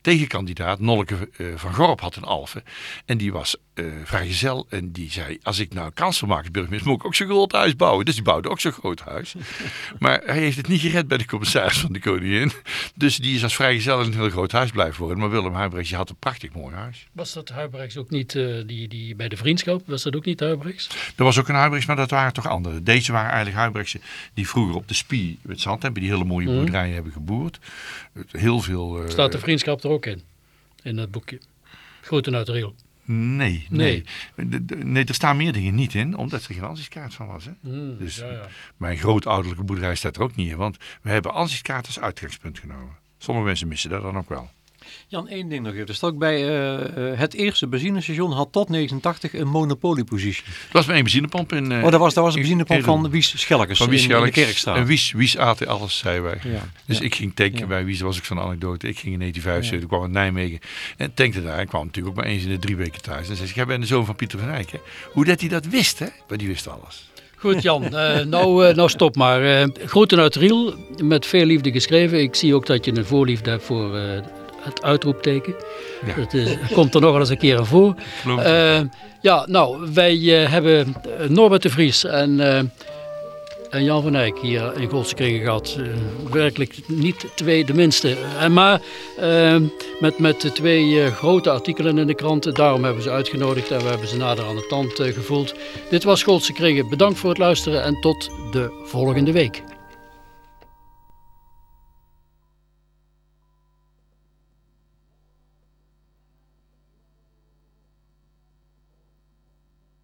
tegenkandidaat Nolke eh, van Gorp had in Alphen. En die was eh vrijgezel en die zei, als ik nou kans wil maken als burgemeester, moet ik ook zo'n groot huis bouwen. Dus die bouwde ook zo'n groot huis. [LAUGHS] maar hij heeft het niet gered bij de commissaris van de koningin. Dus die is als vrijgezel in een heel groot huis blijven worden. Maar Willem Huibrechts die had een prachtig mooi huis. Was dat Huibrechts ook niet, eh, die, die, bij de vriendschap, was dat ook niet Huibrechts? Er was ook een Huibrechts, maar dat waren toch andere. Deze waren eigenlijk Huibrechtsen die vroeger op de Spie met zand hebben, die hele mooie boerderijen hebben geboerd. Heel veel... eh, Staat de vriendschap er ook in? In het boekje. Groeten uit Riel. Nee, nee. De- de- nee, er staan meer dingen niet in, omdat er geen ansichtkaart van was. Hè? Hmm, Dus ja, ja. mijn grootouderlijke boerderij staat er ook niet in, want we hebben ansichtkaart als uitgangspunt genomen. Sommige mensen missen dat dan ook wel. Jan, één ding nog even. Er staat ook bij eh, eh, het eerste benzinestation had tot 89 een monopoliepositie. Het was maar één benzinepomp in... eh, oh, dat was, dat was een in- benzinepomp in- van Wies Schelkes van Wies in, in de. Kerkstraat. En Wies, Wies aten alles, zei wij. Ja. Dus Ja. ik ging tanken Ja. bij Wies, dat was ook zo'n anekdote. Ik ging in 1975, ik kwam uit Nijmegen en tankte daar. Ik kwam natuurlijk ook maar eens in de drie weken thuis. En zei ik, jij bent de zoon van Pieter van hè? Hoe dat hij dat wist, hè? Maar die wist alles. Goed Jan, eh, nou, eh, nou stop maar. Eh, groeten uit Riel, met veel liefde geschreven. Ik zie ook dat je een voorliefde hebt voor eh, het uitroepteken. Ja. Dat is, komt er nog wel eens een keer aan voor. Eh, ja, nou, wij eh, hebben eh, Norbert de Vries en en Jan van Eyck hier in Goldse Kringen gehad. Werkelijk niet twee de minste. En maar met, met twee uh, grote artikelen in de kranten. Daarom hebben ze uitgenodigd en we hebben ze nader aan de tand gevoeld. Dit was Goldse Kringen. Bedankt voor het luisteren en tot de volgende week.